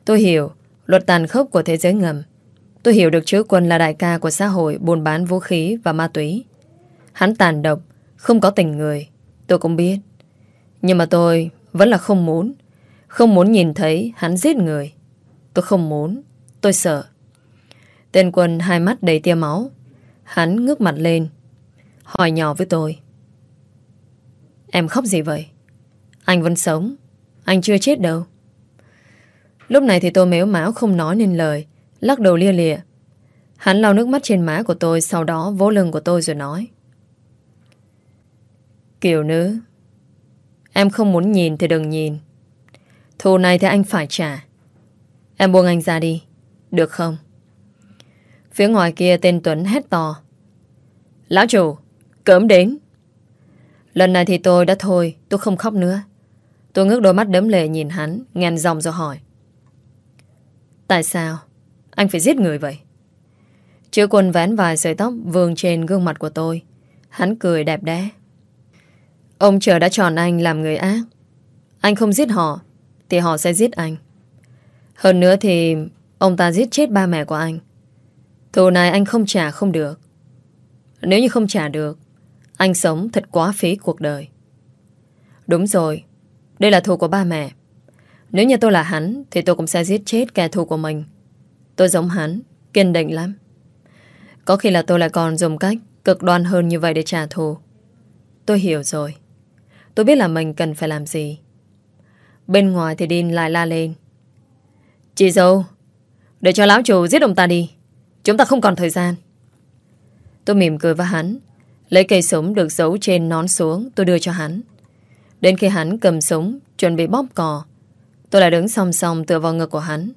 Tôi hiểu luật tàn khốc của thế giới ngầm. Tôi hiểu được chứa quân là đại ca của xã hội buôn bán vũ khí và ma túy. Hắn tàn độc, không có tình người. Tôi cũng biết. Nhưng mà tôi vẫn là không muốn. Không muốn nhìn thấy hắn giết người. Tôi không muốn. Tôi sợ. Tên quân hai mắt đầy tia máu. Hắn ngước mặt lên. Hỏi nhỏ với tôi. Em khóc gì vậy? Anh vẫn sống. Anh chưa chết đâu. Lúc này thì tôi mếu máu không nói nên lời. Lắc đầu lia lịa. Hắn lau nước mắt trên má của tôi Sau đó vỗ lưng của tôi rồi nói Kiều nữ Em không muốn nhìn thì đừng nhìn Thù này thì anh phải trả Em buông anh ra đi Được không? Phía ngoài kia tên Tuấn hét to. Lão chủ, cớm đến. Lần này thì tôi đã thôi, tôi không khóc nữa. Tôi ngước đôi mắt đấm lệ nhìn hắn, ngàn dòng rồi hỏi. Tại sao? Anh phải giết người vậy? Chữ quân vén vài sợi tóc vương trên gương mặt của tôi. Hắn cười đẹp đẽ. Ông trời đã chọn anh làm người ác. Anh không giết họ, thì họ sẽ giết anh. Hơn nữa thì ông ta giết chết ba mẹ của anh. Thù này anh không trả không được. Nếu như không trả được, anh sống thật quá phí cuộc đời. Đúng rồi, đây là thù của ba mẹ. Nếu như tôi là hắn, thì tôi cũng sẽ giết chết kẻ thù của mình. Tôi giống hắn, kiên định lắm. Có khi là tôi lại còn dùng cách cực đoan hơn như vậy để trả thù. Tôi hiểu rồi. Tôi biết là mình cần phải làm gì. Bên ngoài thì Đin lại la lên. Chị dâu, để cho lão chủ giết ông ta đi. Chúng ta không còn thời gian. Tôi mỉm cười với hắn. Lấy cây súng được giấu trên nón xuống, tôi đưa cho hắn. Đến khi hắn cầm súng, chuẩn bị bóp cò, tôi lại đứng song song tựa vào ngực của hắn.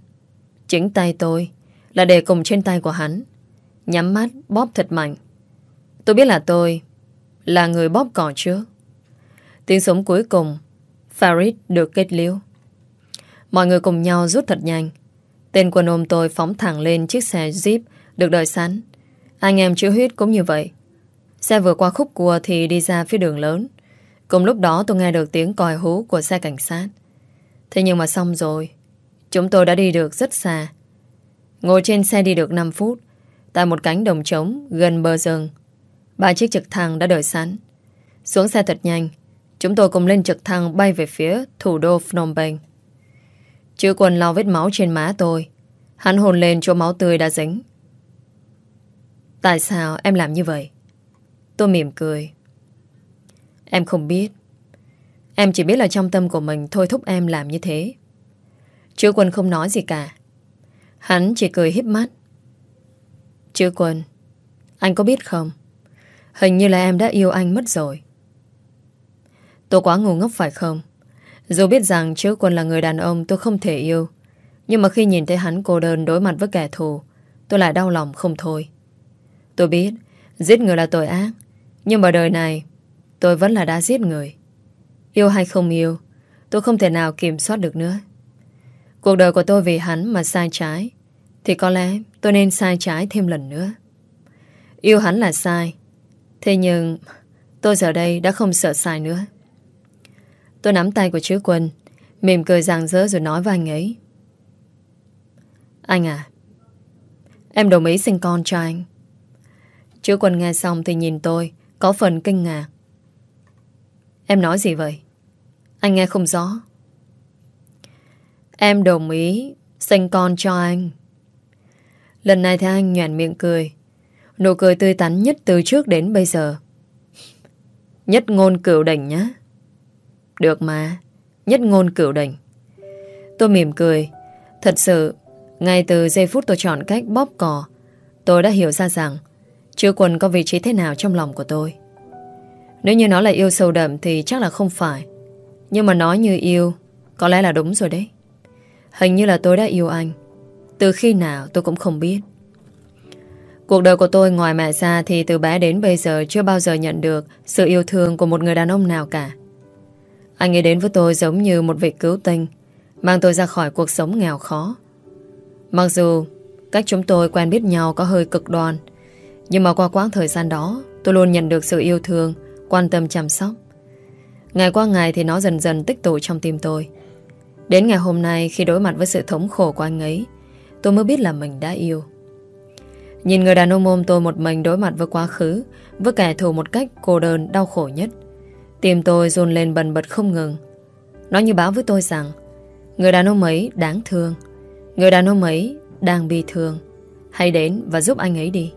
Chính tay tôi là để cùng trên tay của hắn. Nhắm mắt, bóp thật mạnh. Tôi biết là tôi là người bóp cò trước. Tiếng súng cuối cùng, Farid được kết liễu. Mọi người cùng nhau rút thật nhanh. Tên quân ôm tôi phóng thẳng lên chiếc xe Jeep được đợi sẵn. Anh em chữ huyết cũng như vậy. Xe vừa qua khúc cua thì đi ra phía đường lớn. Cùng lúc đó tôi nghe được tiếng còi hú của xe cảnh sát. Thế nhưng mà xong rồi. Chúng tôi đã đi được rất xa. Ngồi trên xe đi được 5 phút. Tại một cánh đồng trống gần bờ rừng. Ba chiếc trực thăng đã đợi sẵn. Xuống xe thật nhanh. Chúng tôi cùng lên trực thăng bay về phía thủ đô Phnom Penh. Chữ quần lau vết máu trên má tôi. Hắn hồn lên chỗ máu tươi đã dính. Tại sao em làm như vậy? Tôi mỉm cười. Em không biết. Em chỉ biết là trong tâm của mình thôi thúc em làm như thế. Chữ quân không nói gì cả. Hắn chỉ cười híp mắt. Chữ quân, anh có biết không? Hình như là em đã yêu anh mất rồi. Tôi quá ngu ngốc phải không? Dù biết rằng chữ quân là người đàn ông tôi không thể yêu. Nhưng mà khi nhìn thấy hắn cô đơn đối mặt với kẻ thù, tôi lại đau lòng không thôi. Tôi biết, giết người là tội ác. Nhưng mà đời này, tôi vẫn là đã giết người. Yêu hay không yêu, tôi không thể nào kiểm soát được nữa. Cuộc đời của tôi vì hắn mà sai trái, thì có lẽ tôi nên sai trái thêm lần nữa. Yêu hắn là sai, thế nhưng tôi giờ đây đã không sợ sai nữa. Tôi nắm tay của chữ quân, mỉm cười ràng rỡ rồi nói với anh ấy. Anh à, em đồng ý sinh con cho anh. Chữ quân nghe xong thì nhìn tôi Có phần kinh ngạc Em nói gì vậy anh nghe không rõ. Em đồng ý, Sinh con cho anh. Lần này thì anh nhoàn miệng cười. Nụ cười tươi tắn nhất từ trước đến bây giờ. Nhất ngôn cửu đỉnh nhá. Được mà, Nhất ngôn cửu đỉnh. Tôi mỉm cười. Thật sự, Ngay từ giây phút tôi chọn cách bóp cò, Tôi đã hiểu ra rằng chưa quần có vị trí thế nào trong lòng của tôi. Nếu như nó là yêu sâu đậm Thì chắc là không phải. Nhưng mà nói như yêu, Có lẽ là đúng rồi đấy. Hình như là tôi đã yêu anh. Từ khi nào tôi cũng không biết. Cuộc đời của tôi ngoài mẹ ra Thì từ bé đến bây giờ Chưa bao giờ nhận được sự yêu thương Của một người đàn ông nào cả. Anh ấy đến với tôi giống như một vị cứu tinh, Mang tôi ra khỏi cuộc sống nghèo khó. Mặc dù Cách chúng tôi quen biết nhau có hơi cực đoan, nhưng mà qua quãng thời gian đó, Tôi luôn nhận được sự yêu thương, Quan tâm chăm sóc. Ngày qua ngày thì nó dần dần tích tụ trong tim tôi. Đến ngày hôm nay, Khi đối mặt với sự thống khổ của anh ấy, Tôi mới biết là mình đã yêu. Nhìn người đàn ông ôm tôi một mình đối mặt với quá khứ, Với kẻ thù một cách cô đơn, đau khổ nhất, Tim tôi dồn lên bần bật không ngừng. Nó như báo với tôi rằng, Người đàn ông ấy đáng thương, Người đàn ông ấy đang bị thương. Hãy đến và giúp anh ấy đi.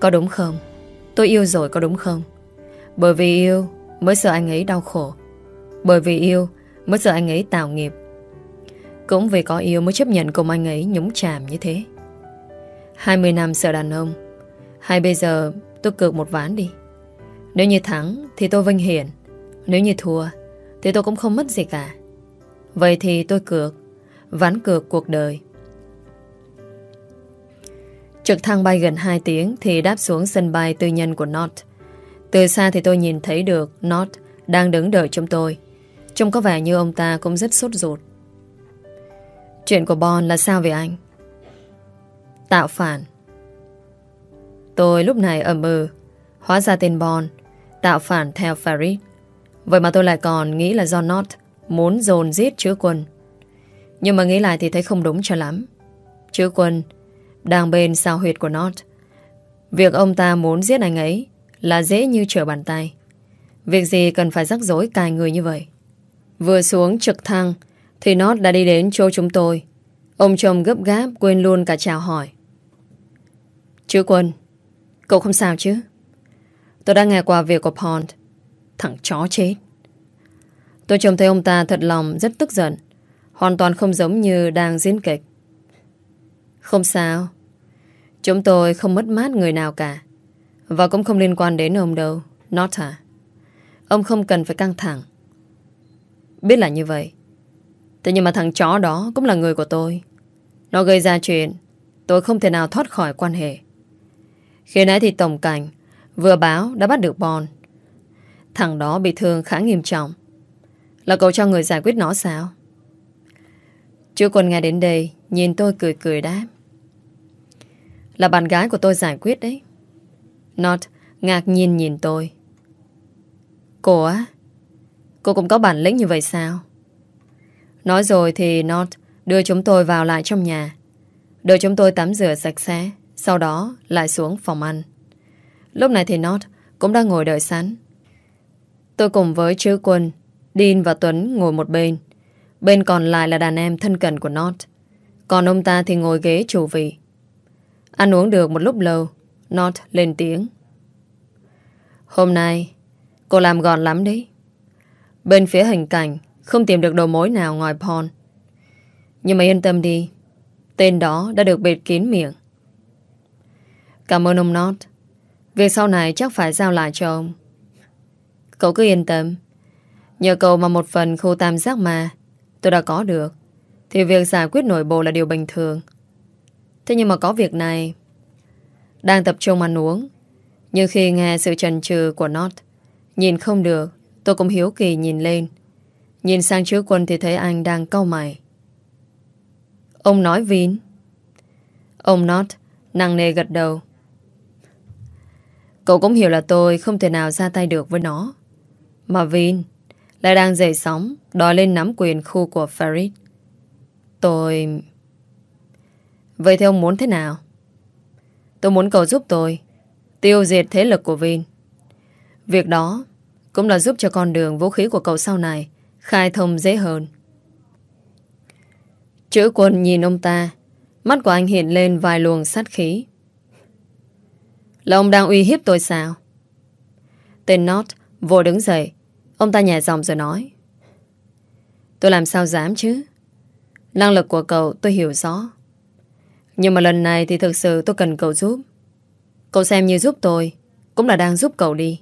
Có đúng không? Tôi yêu rồi có đúng không? Bởi vì yêu mới sợ anh ấy đau khổ. Bởi vì yêu, mới sợ anh ấy tạo nghiệp. Cũng vì có yêu mới chấp nhận cùng anh ấy nhúng chàm như thế. 20 năm sợ đàn ông. Hay bây giờ tôi cược một ván đi. Nếu như thắng thì tôi vinh hiển. Nếu như thua thì tôi cũng không mất gì cả. Vậy thì tôi cược. Ván cược cuộc đời. Trực thăng bay gần 2 tiếng Thì đáp xuống sân bay tư nhân của Not từ xa thì tôi nhìn thấy được Not đang đứng đợi chúng tôi. Trông có vẻ như ông ta cũng rất sốt ruột. Chuyện của Bon là sao vậy anh? Tạo phản. Tôi lúc này ẩm ừ. Hóa ra tên Bon, Tạo phản theo Farid. Vậy mà tôi lại còn nghĩ là do Not Muốn dồn giết chứa quân. Nhưng mà nghĩ lại thì thấy không đúng cho lắm. Chứa quân Đang bên sao huyệt của Not Việc ông ta muốn giết anh ấy là dễ như trở bàn tay. Việc gì cần phải rắc rối cài người như vậy? Vừa xuống trực thăng, Thì nó đã đi đến chỗ chúng tôi. Ông chồng gấp gáp quên luôn cả chào hỏi. Chứ quân, Cậu không sao chứ? Tôi đã nghe qua việc của Pond. Thằng chó chết. Tôi trông thấy ông ta thật lòng, rất tức giận. Hoàn toàn không giống như đang diễn kịch. Không sao. Chúng tôi không mất mát người nào cả. Và cũng không liên quan đến ông đâu. Not hả Ông không cần phải căng thẳng. Biết là như vậy. Thế nhưng mà thằng chó đó cũng là người của tôi. Nó gây ra chuyện Tôi không thể nào thoát khỏi quan hệ. Khi nãy thì tổng cảnh Vừa báo đã bắt được Bon. Thằng đó bị thương khá nghiêm trọng. Là cậu cho người giải quyết nó sao? Chưa còn nghe đến đây, Nhìn tôi cười cười đáp. Là bạn gái của tôi giải quyết đấy. Not, ngạc nhiên nhìn tôi. Cô á? Cô cũng có bản lĩnh như vậy sao? Nói rồi thì Not đưa chúng tôi vào lại trong nhà. Đợi chúng tôi tắm rửa sạch sẽ, Sau đó lại xuống phòng ăn. Lúc này thì Not cũng đang ngồi đợi sẵn. Tôi cùng với chữ quân Dean và Tuấn ngồi một bên. Bên còn lại là đàn em thân cận của Not. Còn ông ta thì ngồi ghế chủ vị. Ăn uống được một lúc lâu Not lên tiếng. Hôm nay, Cô làm gọn lắm đấy. Bên phía hình cảnh, Không tìm được đầu mối nào ngoài Paul. Nhưng mà yên tâm đi, Tên đó đã được bịt kín miệng. Cảm ơn ông Not. Việc sau này chắc phải giao lại cho ông. Cậu cứ yên tâm. Nhờ cậu mà một phần khu tam giác mà Tôi đã có được, Thì việc giải quyết nội bộ là điều bình thường. Thế nhưng mà có việc này đang tập trung ăn uống. Nhưng khi nghe sự trần trừ của Not Nhìn không được, Tôi cũng hiếu kỳ nhìn lên. Nhìn sang trước quân thì thấy anh đang cau mày. Ông nói, Vin. Ông Not nặng nề gật đầu. Cậu cũng hiểu là tôi không thể nào ra tay được với nó. Mà Vin Lại đang dậy sóng, Đòi lên nắm quyền khu của Farid. Tôi... Vậy thì ông muốn thế nào? Tôi muốn cậu giúp tôi Tiêu diệt thế lực của Vin Việc đó Cũng là giúp cho con đường vũ khí của cậu sau này Khai thông dễ hơn Chữ quân nhìn ông ta, Mắt của anh hiện lên vài luồng sát khí là ông đang uy hiếp tôi sao? Tên Not vội đứng dậy. Ông ta nhẹ giọng rồi nói. Tôi làm sao dám chứ? Năng lực của cậu tôi hiểu rõ. Nhưng mà lần này thì thực sự tôi cần cậu giúp. Cậu xem như giúp tôi, cũng là đang giúp cậu đi.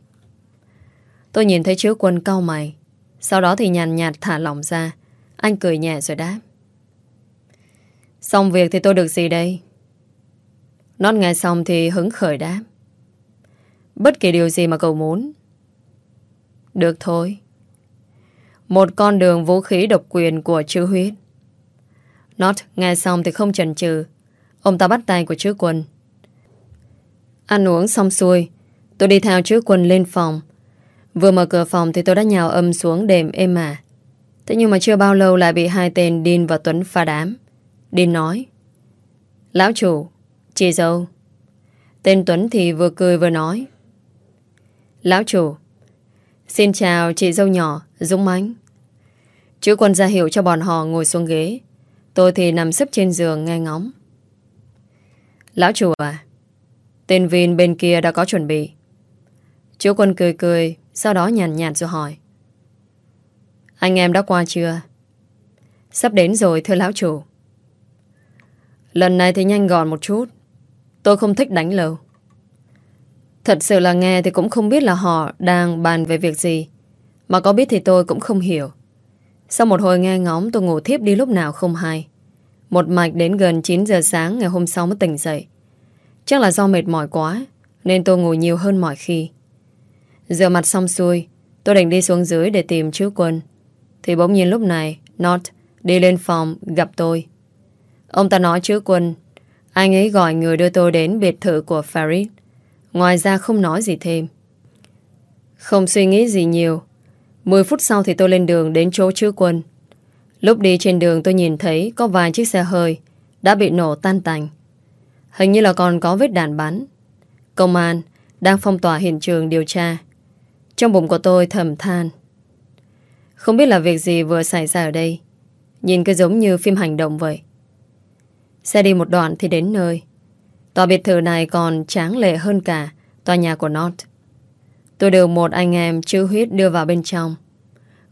Tôi nhìn thấy chứa quân cau mày. Sau đó thì nhàn nhạt thả lỏng ra. Anh cười nhẹ rồi đáp. Xong việc thì tôi được gì đây? Nót nghe xong thì hứng khởi đáp. Bất kỳ điều gì mà cậu muốn Được thôi Một con đường vũ khí độc quyền của chữ huyết Not nghe xong thì không chần chừ Ông ta bắt tay của chữ quân. Ăn uống xong xuôi, Tôi đi theo chữ quân lên phòng. Vừa mở cửa phòng thì tôi đã nhào âm xuống đềm êm à Thế nhưng mà chưa bao lâu lại bị hai tên Đin và Tuấn pha đám. Đin nói, Lão chủ, Chị dâu. Tên Tuấn thì vừa cười vừa nói, Lão chủ, Xin chào chị dâu nhỏ, Dũng Mánh Chữ quân ra hiệu cho bọn họ ngồi xuống ghế. Tôi thì nằm sấp trên giường nghe ngóng. Lão chủ à Tên Vin bên kia đã có chuẩn bị Chú quân cười cười Sau đó nhàn nhạt, rồi hỏi Anh em đã qua chưa Sắp đến rồi thưa lão chủ Lần này thì nhanh gọn một chút Tôi không thích đánh lâu Thật sự là nghe thì cũng không biết là họ đang bàn về việc gì. Mà có biết thì tôi cũng không hiểu. Sau một hồi nghe ngóng tôi ngủ thiếp đi lúc nào không hay. Một mạch đến gần 9 giờ sáng ngày hôm sau mới tỉnh dậy. Chắc là do mệt mỏi quá, Nên tôi ngủ nhiều hơn mọi khi. Rửa mặt xong xuôi, Tôi định đi xuống dưới để tìm chú Quân. Thì bỗng nhiên lúc này Not đi lên phòng gặp tôi. Ông ta nói chú Quân, Anh ấy gọi người đưa tôi đến biệt thự của Farid. Ngoài ra không nói gì thêm. Không suy nghĩ gì nhiều 10 phút sau thì tôi lên đường đến chỗ chứa quân. Lúc đi trên đường tôi nhìn thấy Có vài chiếc xe hơi Đã bị nổ tan tành. Hình như là còn có vết đạn bắn. Công an đang phong tỏa hiện trường điều tra. Trong bụng của tôi thầm than. Không biết là việc gì vừa xảy ra ở đây. Nhìn cứ giống như phim hành động vậy. Xe đi một đoạn thì đến nơi. Tòa biệt thự này còn tráng lệ hơn cả Tòa nhà của Not Tôi được một anh em chữ huyết đưa vào bên trong.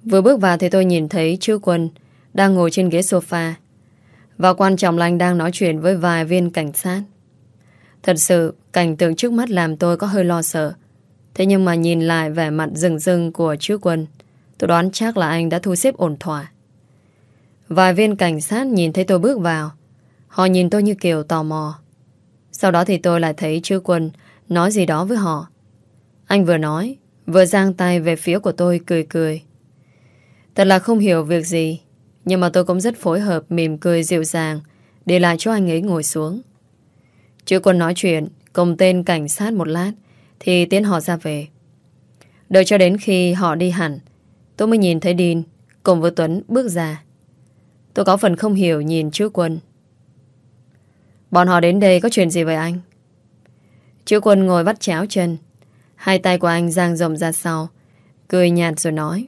Vừa bước vào thì tôi nhìn thấy chữ quân đang ngồi trên ghế sofa. Và quan trọng là anh đang nói chuyện với vài viên cảnh sát. Thật sự, Cảnh tượng trước mắt làm tôi có hơi lo sợ. Thế nhưng mà nhìn lại vẻ mặt rừng rừng của chữ quân Tôi đoán chắc là anh đã thu xếp ổn thỏa. Vài viên cảnh sát nhìn thấy tôi bước vào. Họ nhìn tôi như kiểu tò mò. Sau đó thì tôi lại thấy chữ quân Nói gì đó với họ. Anh vừa nói, Vừa giang tay về phía của tôi cười cười. Thật là không hiểu việc gì. Nhưng mà tôi cũng rất phối hợp, Mỉm cười, dịu dàng, Để lại cho anh ấy ngồi xuống. Chữ quân nói chuyện, Cùng tên cảnh sát một lát, Thì tiến họ ra về. Đợi cho đến khi họ đi hẳn, Tôi mới nhìn thấy Đin Cùng với Tuấn bước ra. Tôi có phần không hiểu nhìn chữ quân. Bọn họ đến đây có chuyện gì vậy anh? Chữ quân ngồi vắt cháo chân, Hai tay của anh giang rộng ra sau, Cười nhạt rồi nói.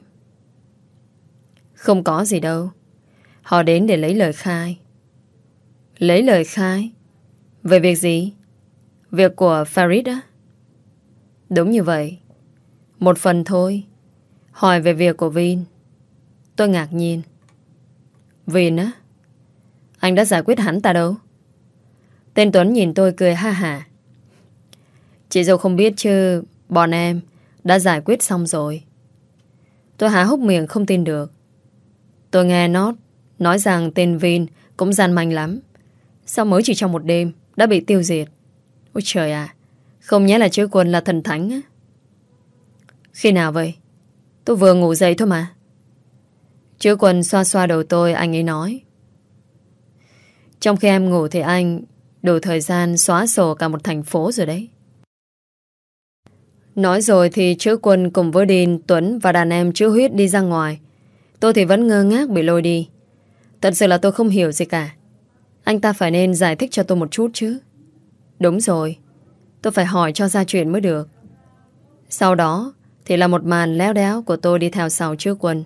Không có gì đâu. Họ đến để lấy lời khai. Lấy lời khai? Về việc gì? Việc của Farid á? Đúng như vậy. Một phần thôi. Hỏi về việc của Vin. Tôi ngạc nhiên. Vin á? Anh đã giải quyết hắn ta đâu? Tên Tuấn nhìn tôi cười ha hả. Chị dâu không biết chứ, Bọn em đã giải quyết xong rồi. Tôi há hốc miệng không tin được. Tôi nghe nó Nói rằng tên Vin cũng gian manh lắm. Sao mới chỉ trong một đêm Đã bị tiêu diệt? Ôi trời à Không nhớ là chữ quân là thần thánh á? Khi nào vậy? Tôi vừa ngủ dậy thôi mà. Chữ quân xoa xoa đầu tôi Anh ấy nói. Trong khi em ngủ thì anh Đủ thời gian xóa sổ cả một thành phố rồi đấy. Nói rồi thì chữ quân cùng với Đinh, Tuấn và đàn em chữ huyết đi ra ngoài. Tôi thì vẫn ngơ ngác bị lôi đi. Thật sự là tôi không hiểu gì cả. Anh ta phải nên giải thích cho tôi một chút chứ. Đúng rồi. Tôi phải hỏi cho ra chuyện mới được. Sau đó, thì là một màn léo đéo của tôi đi theo sau trước quân.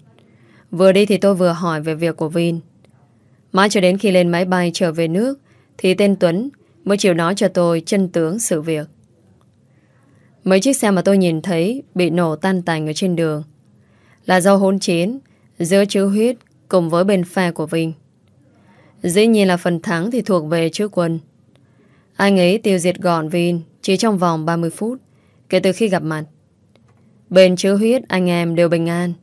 Vừa đi thì tôi vừa hỏi về việc của Vin. Mãi cho đến khi lên máy bay trở về nước, thì tên Tuấn mới chịu nói cho tôi chân tướng sự việc. Mấy chiếc xe mà tôi nhìn thấy bị nổ tan tành ở trên đường là do hỗn chiến giữa chữ huyết cùng với bên phe của Vinh. Dĩ nhiên là phần thắng thì thuộc về chữ quân. Anh ấy tiêu diệt gọn Vin chỉ trong vòng 30 phút kể từ khi gặp mặt. Bên chứa huyết anh em đều bình an.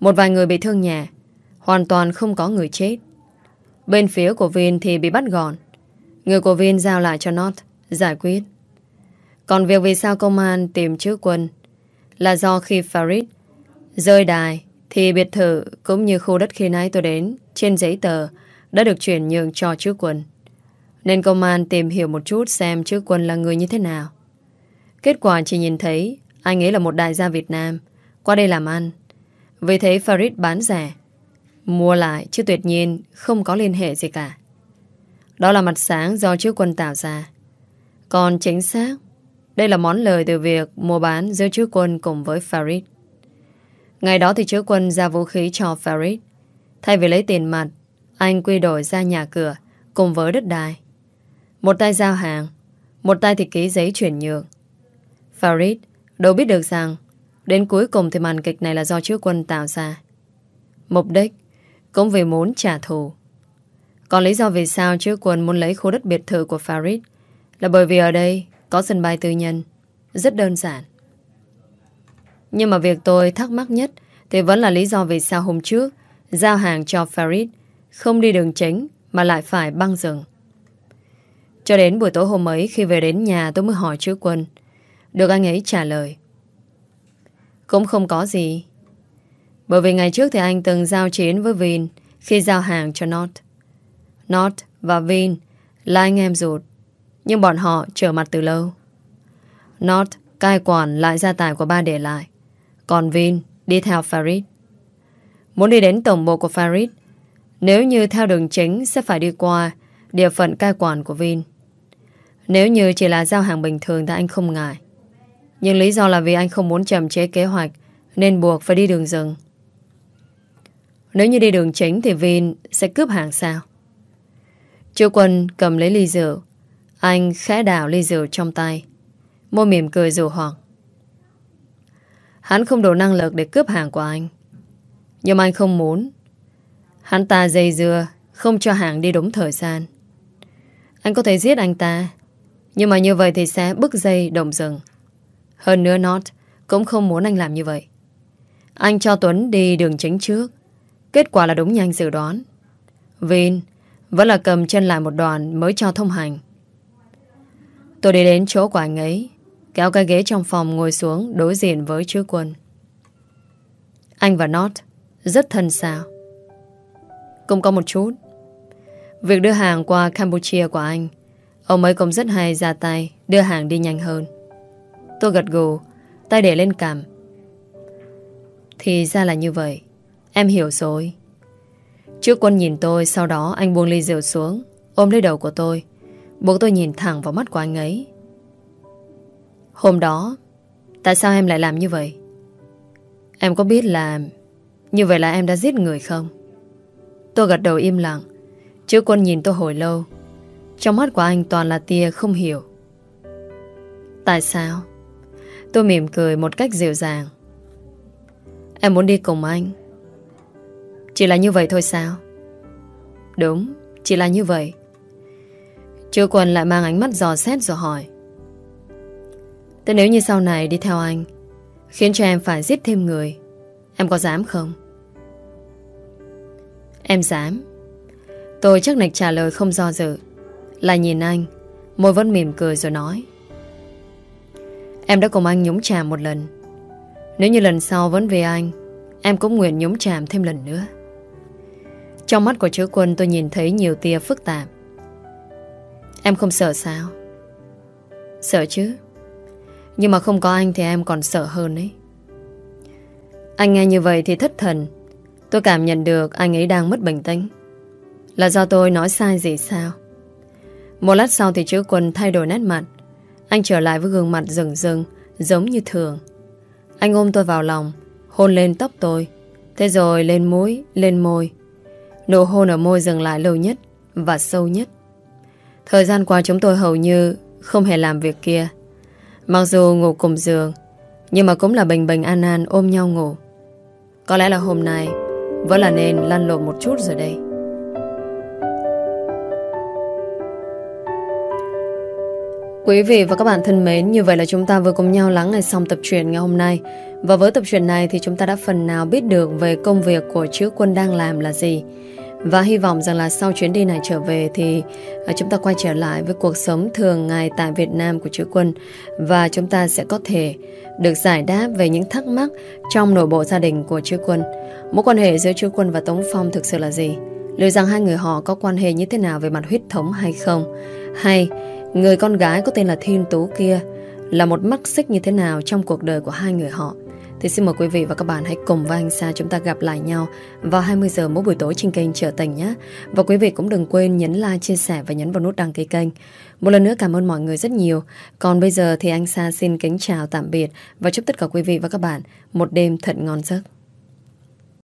Một vài người bị thương nhẹ, hoàn toàn không có người chết. Bên phía của Vin thì bị bắt gọn. Người của Vin giao lại cho Not giải quyết. Còn việc vì sao công an tìm trước quân là do khi Farid rơi đài thì biệt thự cũng như khu đất khi nãy tôi đến, trên giấy tờ, đã được chuyển nhượng cho trước quân. Nên công an tìm hiểu một chút xem trước quân là người như thế nào. Kết quả chỉ nhìn thấy, anh ấy là một đại gia Việt Nam, qua đây làm ăn. Vì thế Farid bán rẻ, mua lại chứ tuyệt nhiên không có liên hệ gì cả. Đó là mặt sáng do trước quân tạo ra. Còn chính xác, đây là món lời từ việc mua bán giữa chứa quân cùng với Farid. Ngày đó thì chứa quân ra vũ khí cho Farid. Thay vì lấy tiền mặt, anh quy đổi ra nhà cửa cùng với đất đai. Một tay giao hàng, một tay thì ký giấy chuyển nhượng. Farid đâu biết được rằng đến cuối cùng thì màn kịch này là do chứa quân tạo ra. Mục đích cũng vì muốn trả thù. Còn lý do vì sao chứa quân muốn lấy khu đất biệt thự của Farid là bởi vì ở đây có sân bay tư nhân Rất đơn giản nhưng mà việc tôi thắc mắc nhất Thì vẫn là lý do vì sao hôm trước Giao hàng cho Farid Không đi đường chính Mà lại phải băng rừng Cho đến buổi tối hôm ấy khi về đến nhà tôi mới hỏi trước quân. Được anh ấy trả lời. Cũng không có gì. Bởi vì ngày trước thì anh từng giao chiến với Vin khi giao hàng cho Not. Not và Vin là anh em ruột. Nhưng bọn họ trở mặt từ lâu. Not cai quản lại gia tài của ba để lại. Còn Vin đi theo Farid. Muốn đi đến tổng bộ của Farid, nếu như theo đường chính sẽ phải đi qua địa phận cai quản của Vin. Nếu như chỉ là giao hàng bình thường thì anh không ngại. Nhưng lý do là vì anh không muốn chậm chế kế hoạch nên buộc phải đi đường rừng. Nếu như đi đường chính thì Vin sẽ cướp hàng sao? Chú Quân cầm lấy ly rượu. Anh khẽ đảo ly rượu trong tay. Môi mỉm cười dù hoặc. Hắn không đủ năng lực để cướp hàng của anh. Nhưng anh không muốn. Hắn ta dây dưa, không cho hàng đi đúng thời gian. Anh có thể giết anh ta. Nhưng mà như vậy thì sẽ bức dây đồng rừng. Hơn nữa Not cũng không muốn anh làm như vậy. Anh cho Tuấn đi đường chính trước. Kết quả là đúng như anh dự đoán. Vin vẫn là cầm chân lại một đoàn mới cho thông hành. Tôi đi đến chỗ của anh ấy. Kéo cái ghế trong phòng ngồi xuống đối diện với chứa quân. Anh và Not rất thân sao. Cũng có một chút. Việc đưa hàng qua Campuchia của anh, ông ấy cũng rất hay ra tay đưa hàng đi nhanh hơn. Tôi gật gù, tay để lên cằm. Thì ra là như vậy. Em hiểu rồi. Trước quân nhìn tôi, sau đó anh buông ly rượu xuống, ôm lấy đầu của tôi, buộc tôi nhìn thẳng vào mắt của anh ấy. Hôm đó, tại sao em lại làm như vậy? Em có biết là như vậy là em đã giết người không? Tôi gật đầu im lặng. Chứ quân nhìn tôi hồi lâu. Trong mắt của anh toàn là tia không hiểu. Tại sao? Tôi mỉm cười một cách dịu dàng. Em muốn đi cùng anh. Chỉ là như vậy thôi sao? Đúng, chỉ là như vậy. Chưa quân lại mang ánh mắt dò xét rồi hỏi. Thế nếu như sau này đi theo anh, Khiến cho em phải giết thêm người, Em có dám không? Em dám. Tôi chắc nạch trả lời không do dự Là nhìn anh, Môi vẫn mỉm cười rồi nói. Em đã cùng anh nhúng chàm một lần. Nếu như lần sau vẫn về anh, Em cũng nguyện nhúng chàm thêm lần nữa. Trong mắt của chứa quân tôi nhìn thấy nhiều tia phức tạp. Em không sợ sao? Sợ chứ. Nhưng mà không có anh thì em còn sợ hơn ấy. Anh nghe như vậy thì thất thần. Tôi cảm nhận được anh ấy đang mất bình tĩnh. Là do tôi nói sai gì sao? Một lát sau thì chữ quân thay đổi nét mặt. Anh trở lại với gương mặt rừng rừng Giống như thường. Anh ôm tôi vào lòng Hôn lên tóc tôi. Thế rồi lên mũi, lên môi. Nụ hôn ở môi dừng lại lâu nhất Và sâu nhất. Thời gian qua chúng tôi hầu như Không hề làm việc kia. Mặc dù ngủ cùng giường Nhưng mà cũng là bình bình an an ôm nhau ngủ Có lẽ là hôm nay vẫn là nên lăn lộn một chút rồi đây Quý vị và các bạn thân mến, như vậy là chúng ta vừa cùng nhau lắng nghe xong tập truyện ngày hôm nay. Và với tập truyện này thì chúng ta đã phần nào biết được về công việc của chữ quân đang làm là gì. Và hy vọng rằng là sau chuyến đi này trở về thì à, chúng ta quay trở lại với cuộc sống thường ngày tại Việt Nam của chữ quân và chúng ta sẽ có thể được giải đáp về những thắc mắc trong nội bộ gia đình của chữ quân. Mối quan hệ giữa chữ quân và Tống Phong thực sự là gì? Liệu rằng hai người họ có quan hệ như thế nào về mặt huyết thống hay không? Hay, người con gái có tên là Thiên Tú kia là một mắc xích như thế nào trong cuộc đời của hai người họ? Thì xin mời quý vị và các bạn hãy cùng với anh Sa chúng ta gặp lại nhau vào 20 giờ mỗi buổi tối trên kênh Trở Tình nhé. Và quý vị cũng đừng quên nhấn like, chia sẻ và nhấn vào nút đăng ký kênh. Một lần nữa cảm ơn mọi người rất nhiều. Còn bây giờ thì anh Sa xin kính chào tạm biệt và chúc tất cả quý vị và các bạn một đêm thật ngon giấc.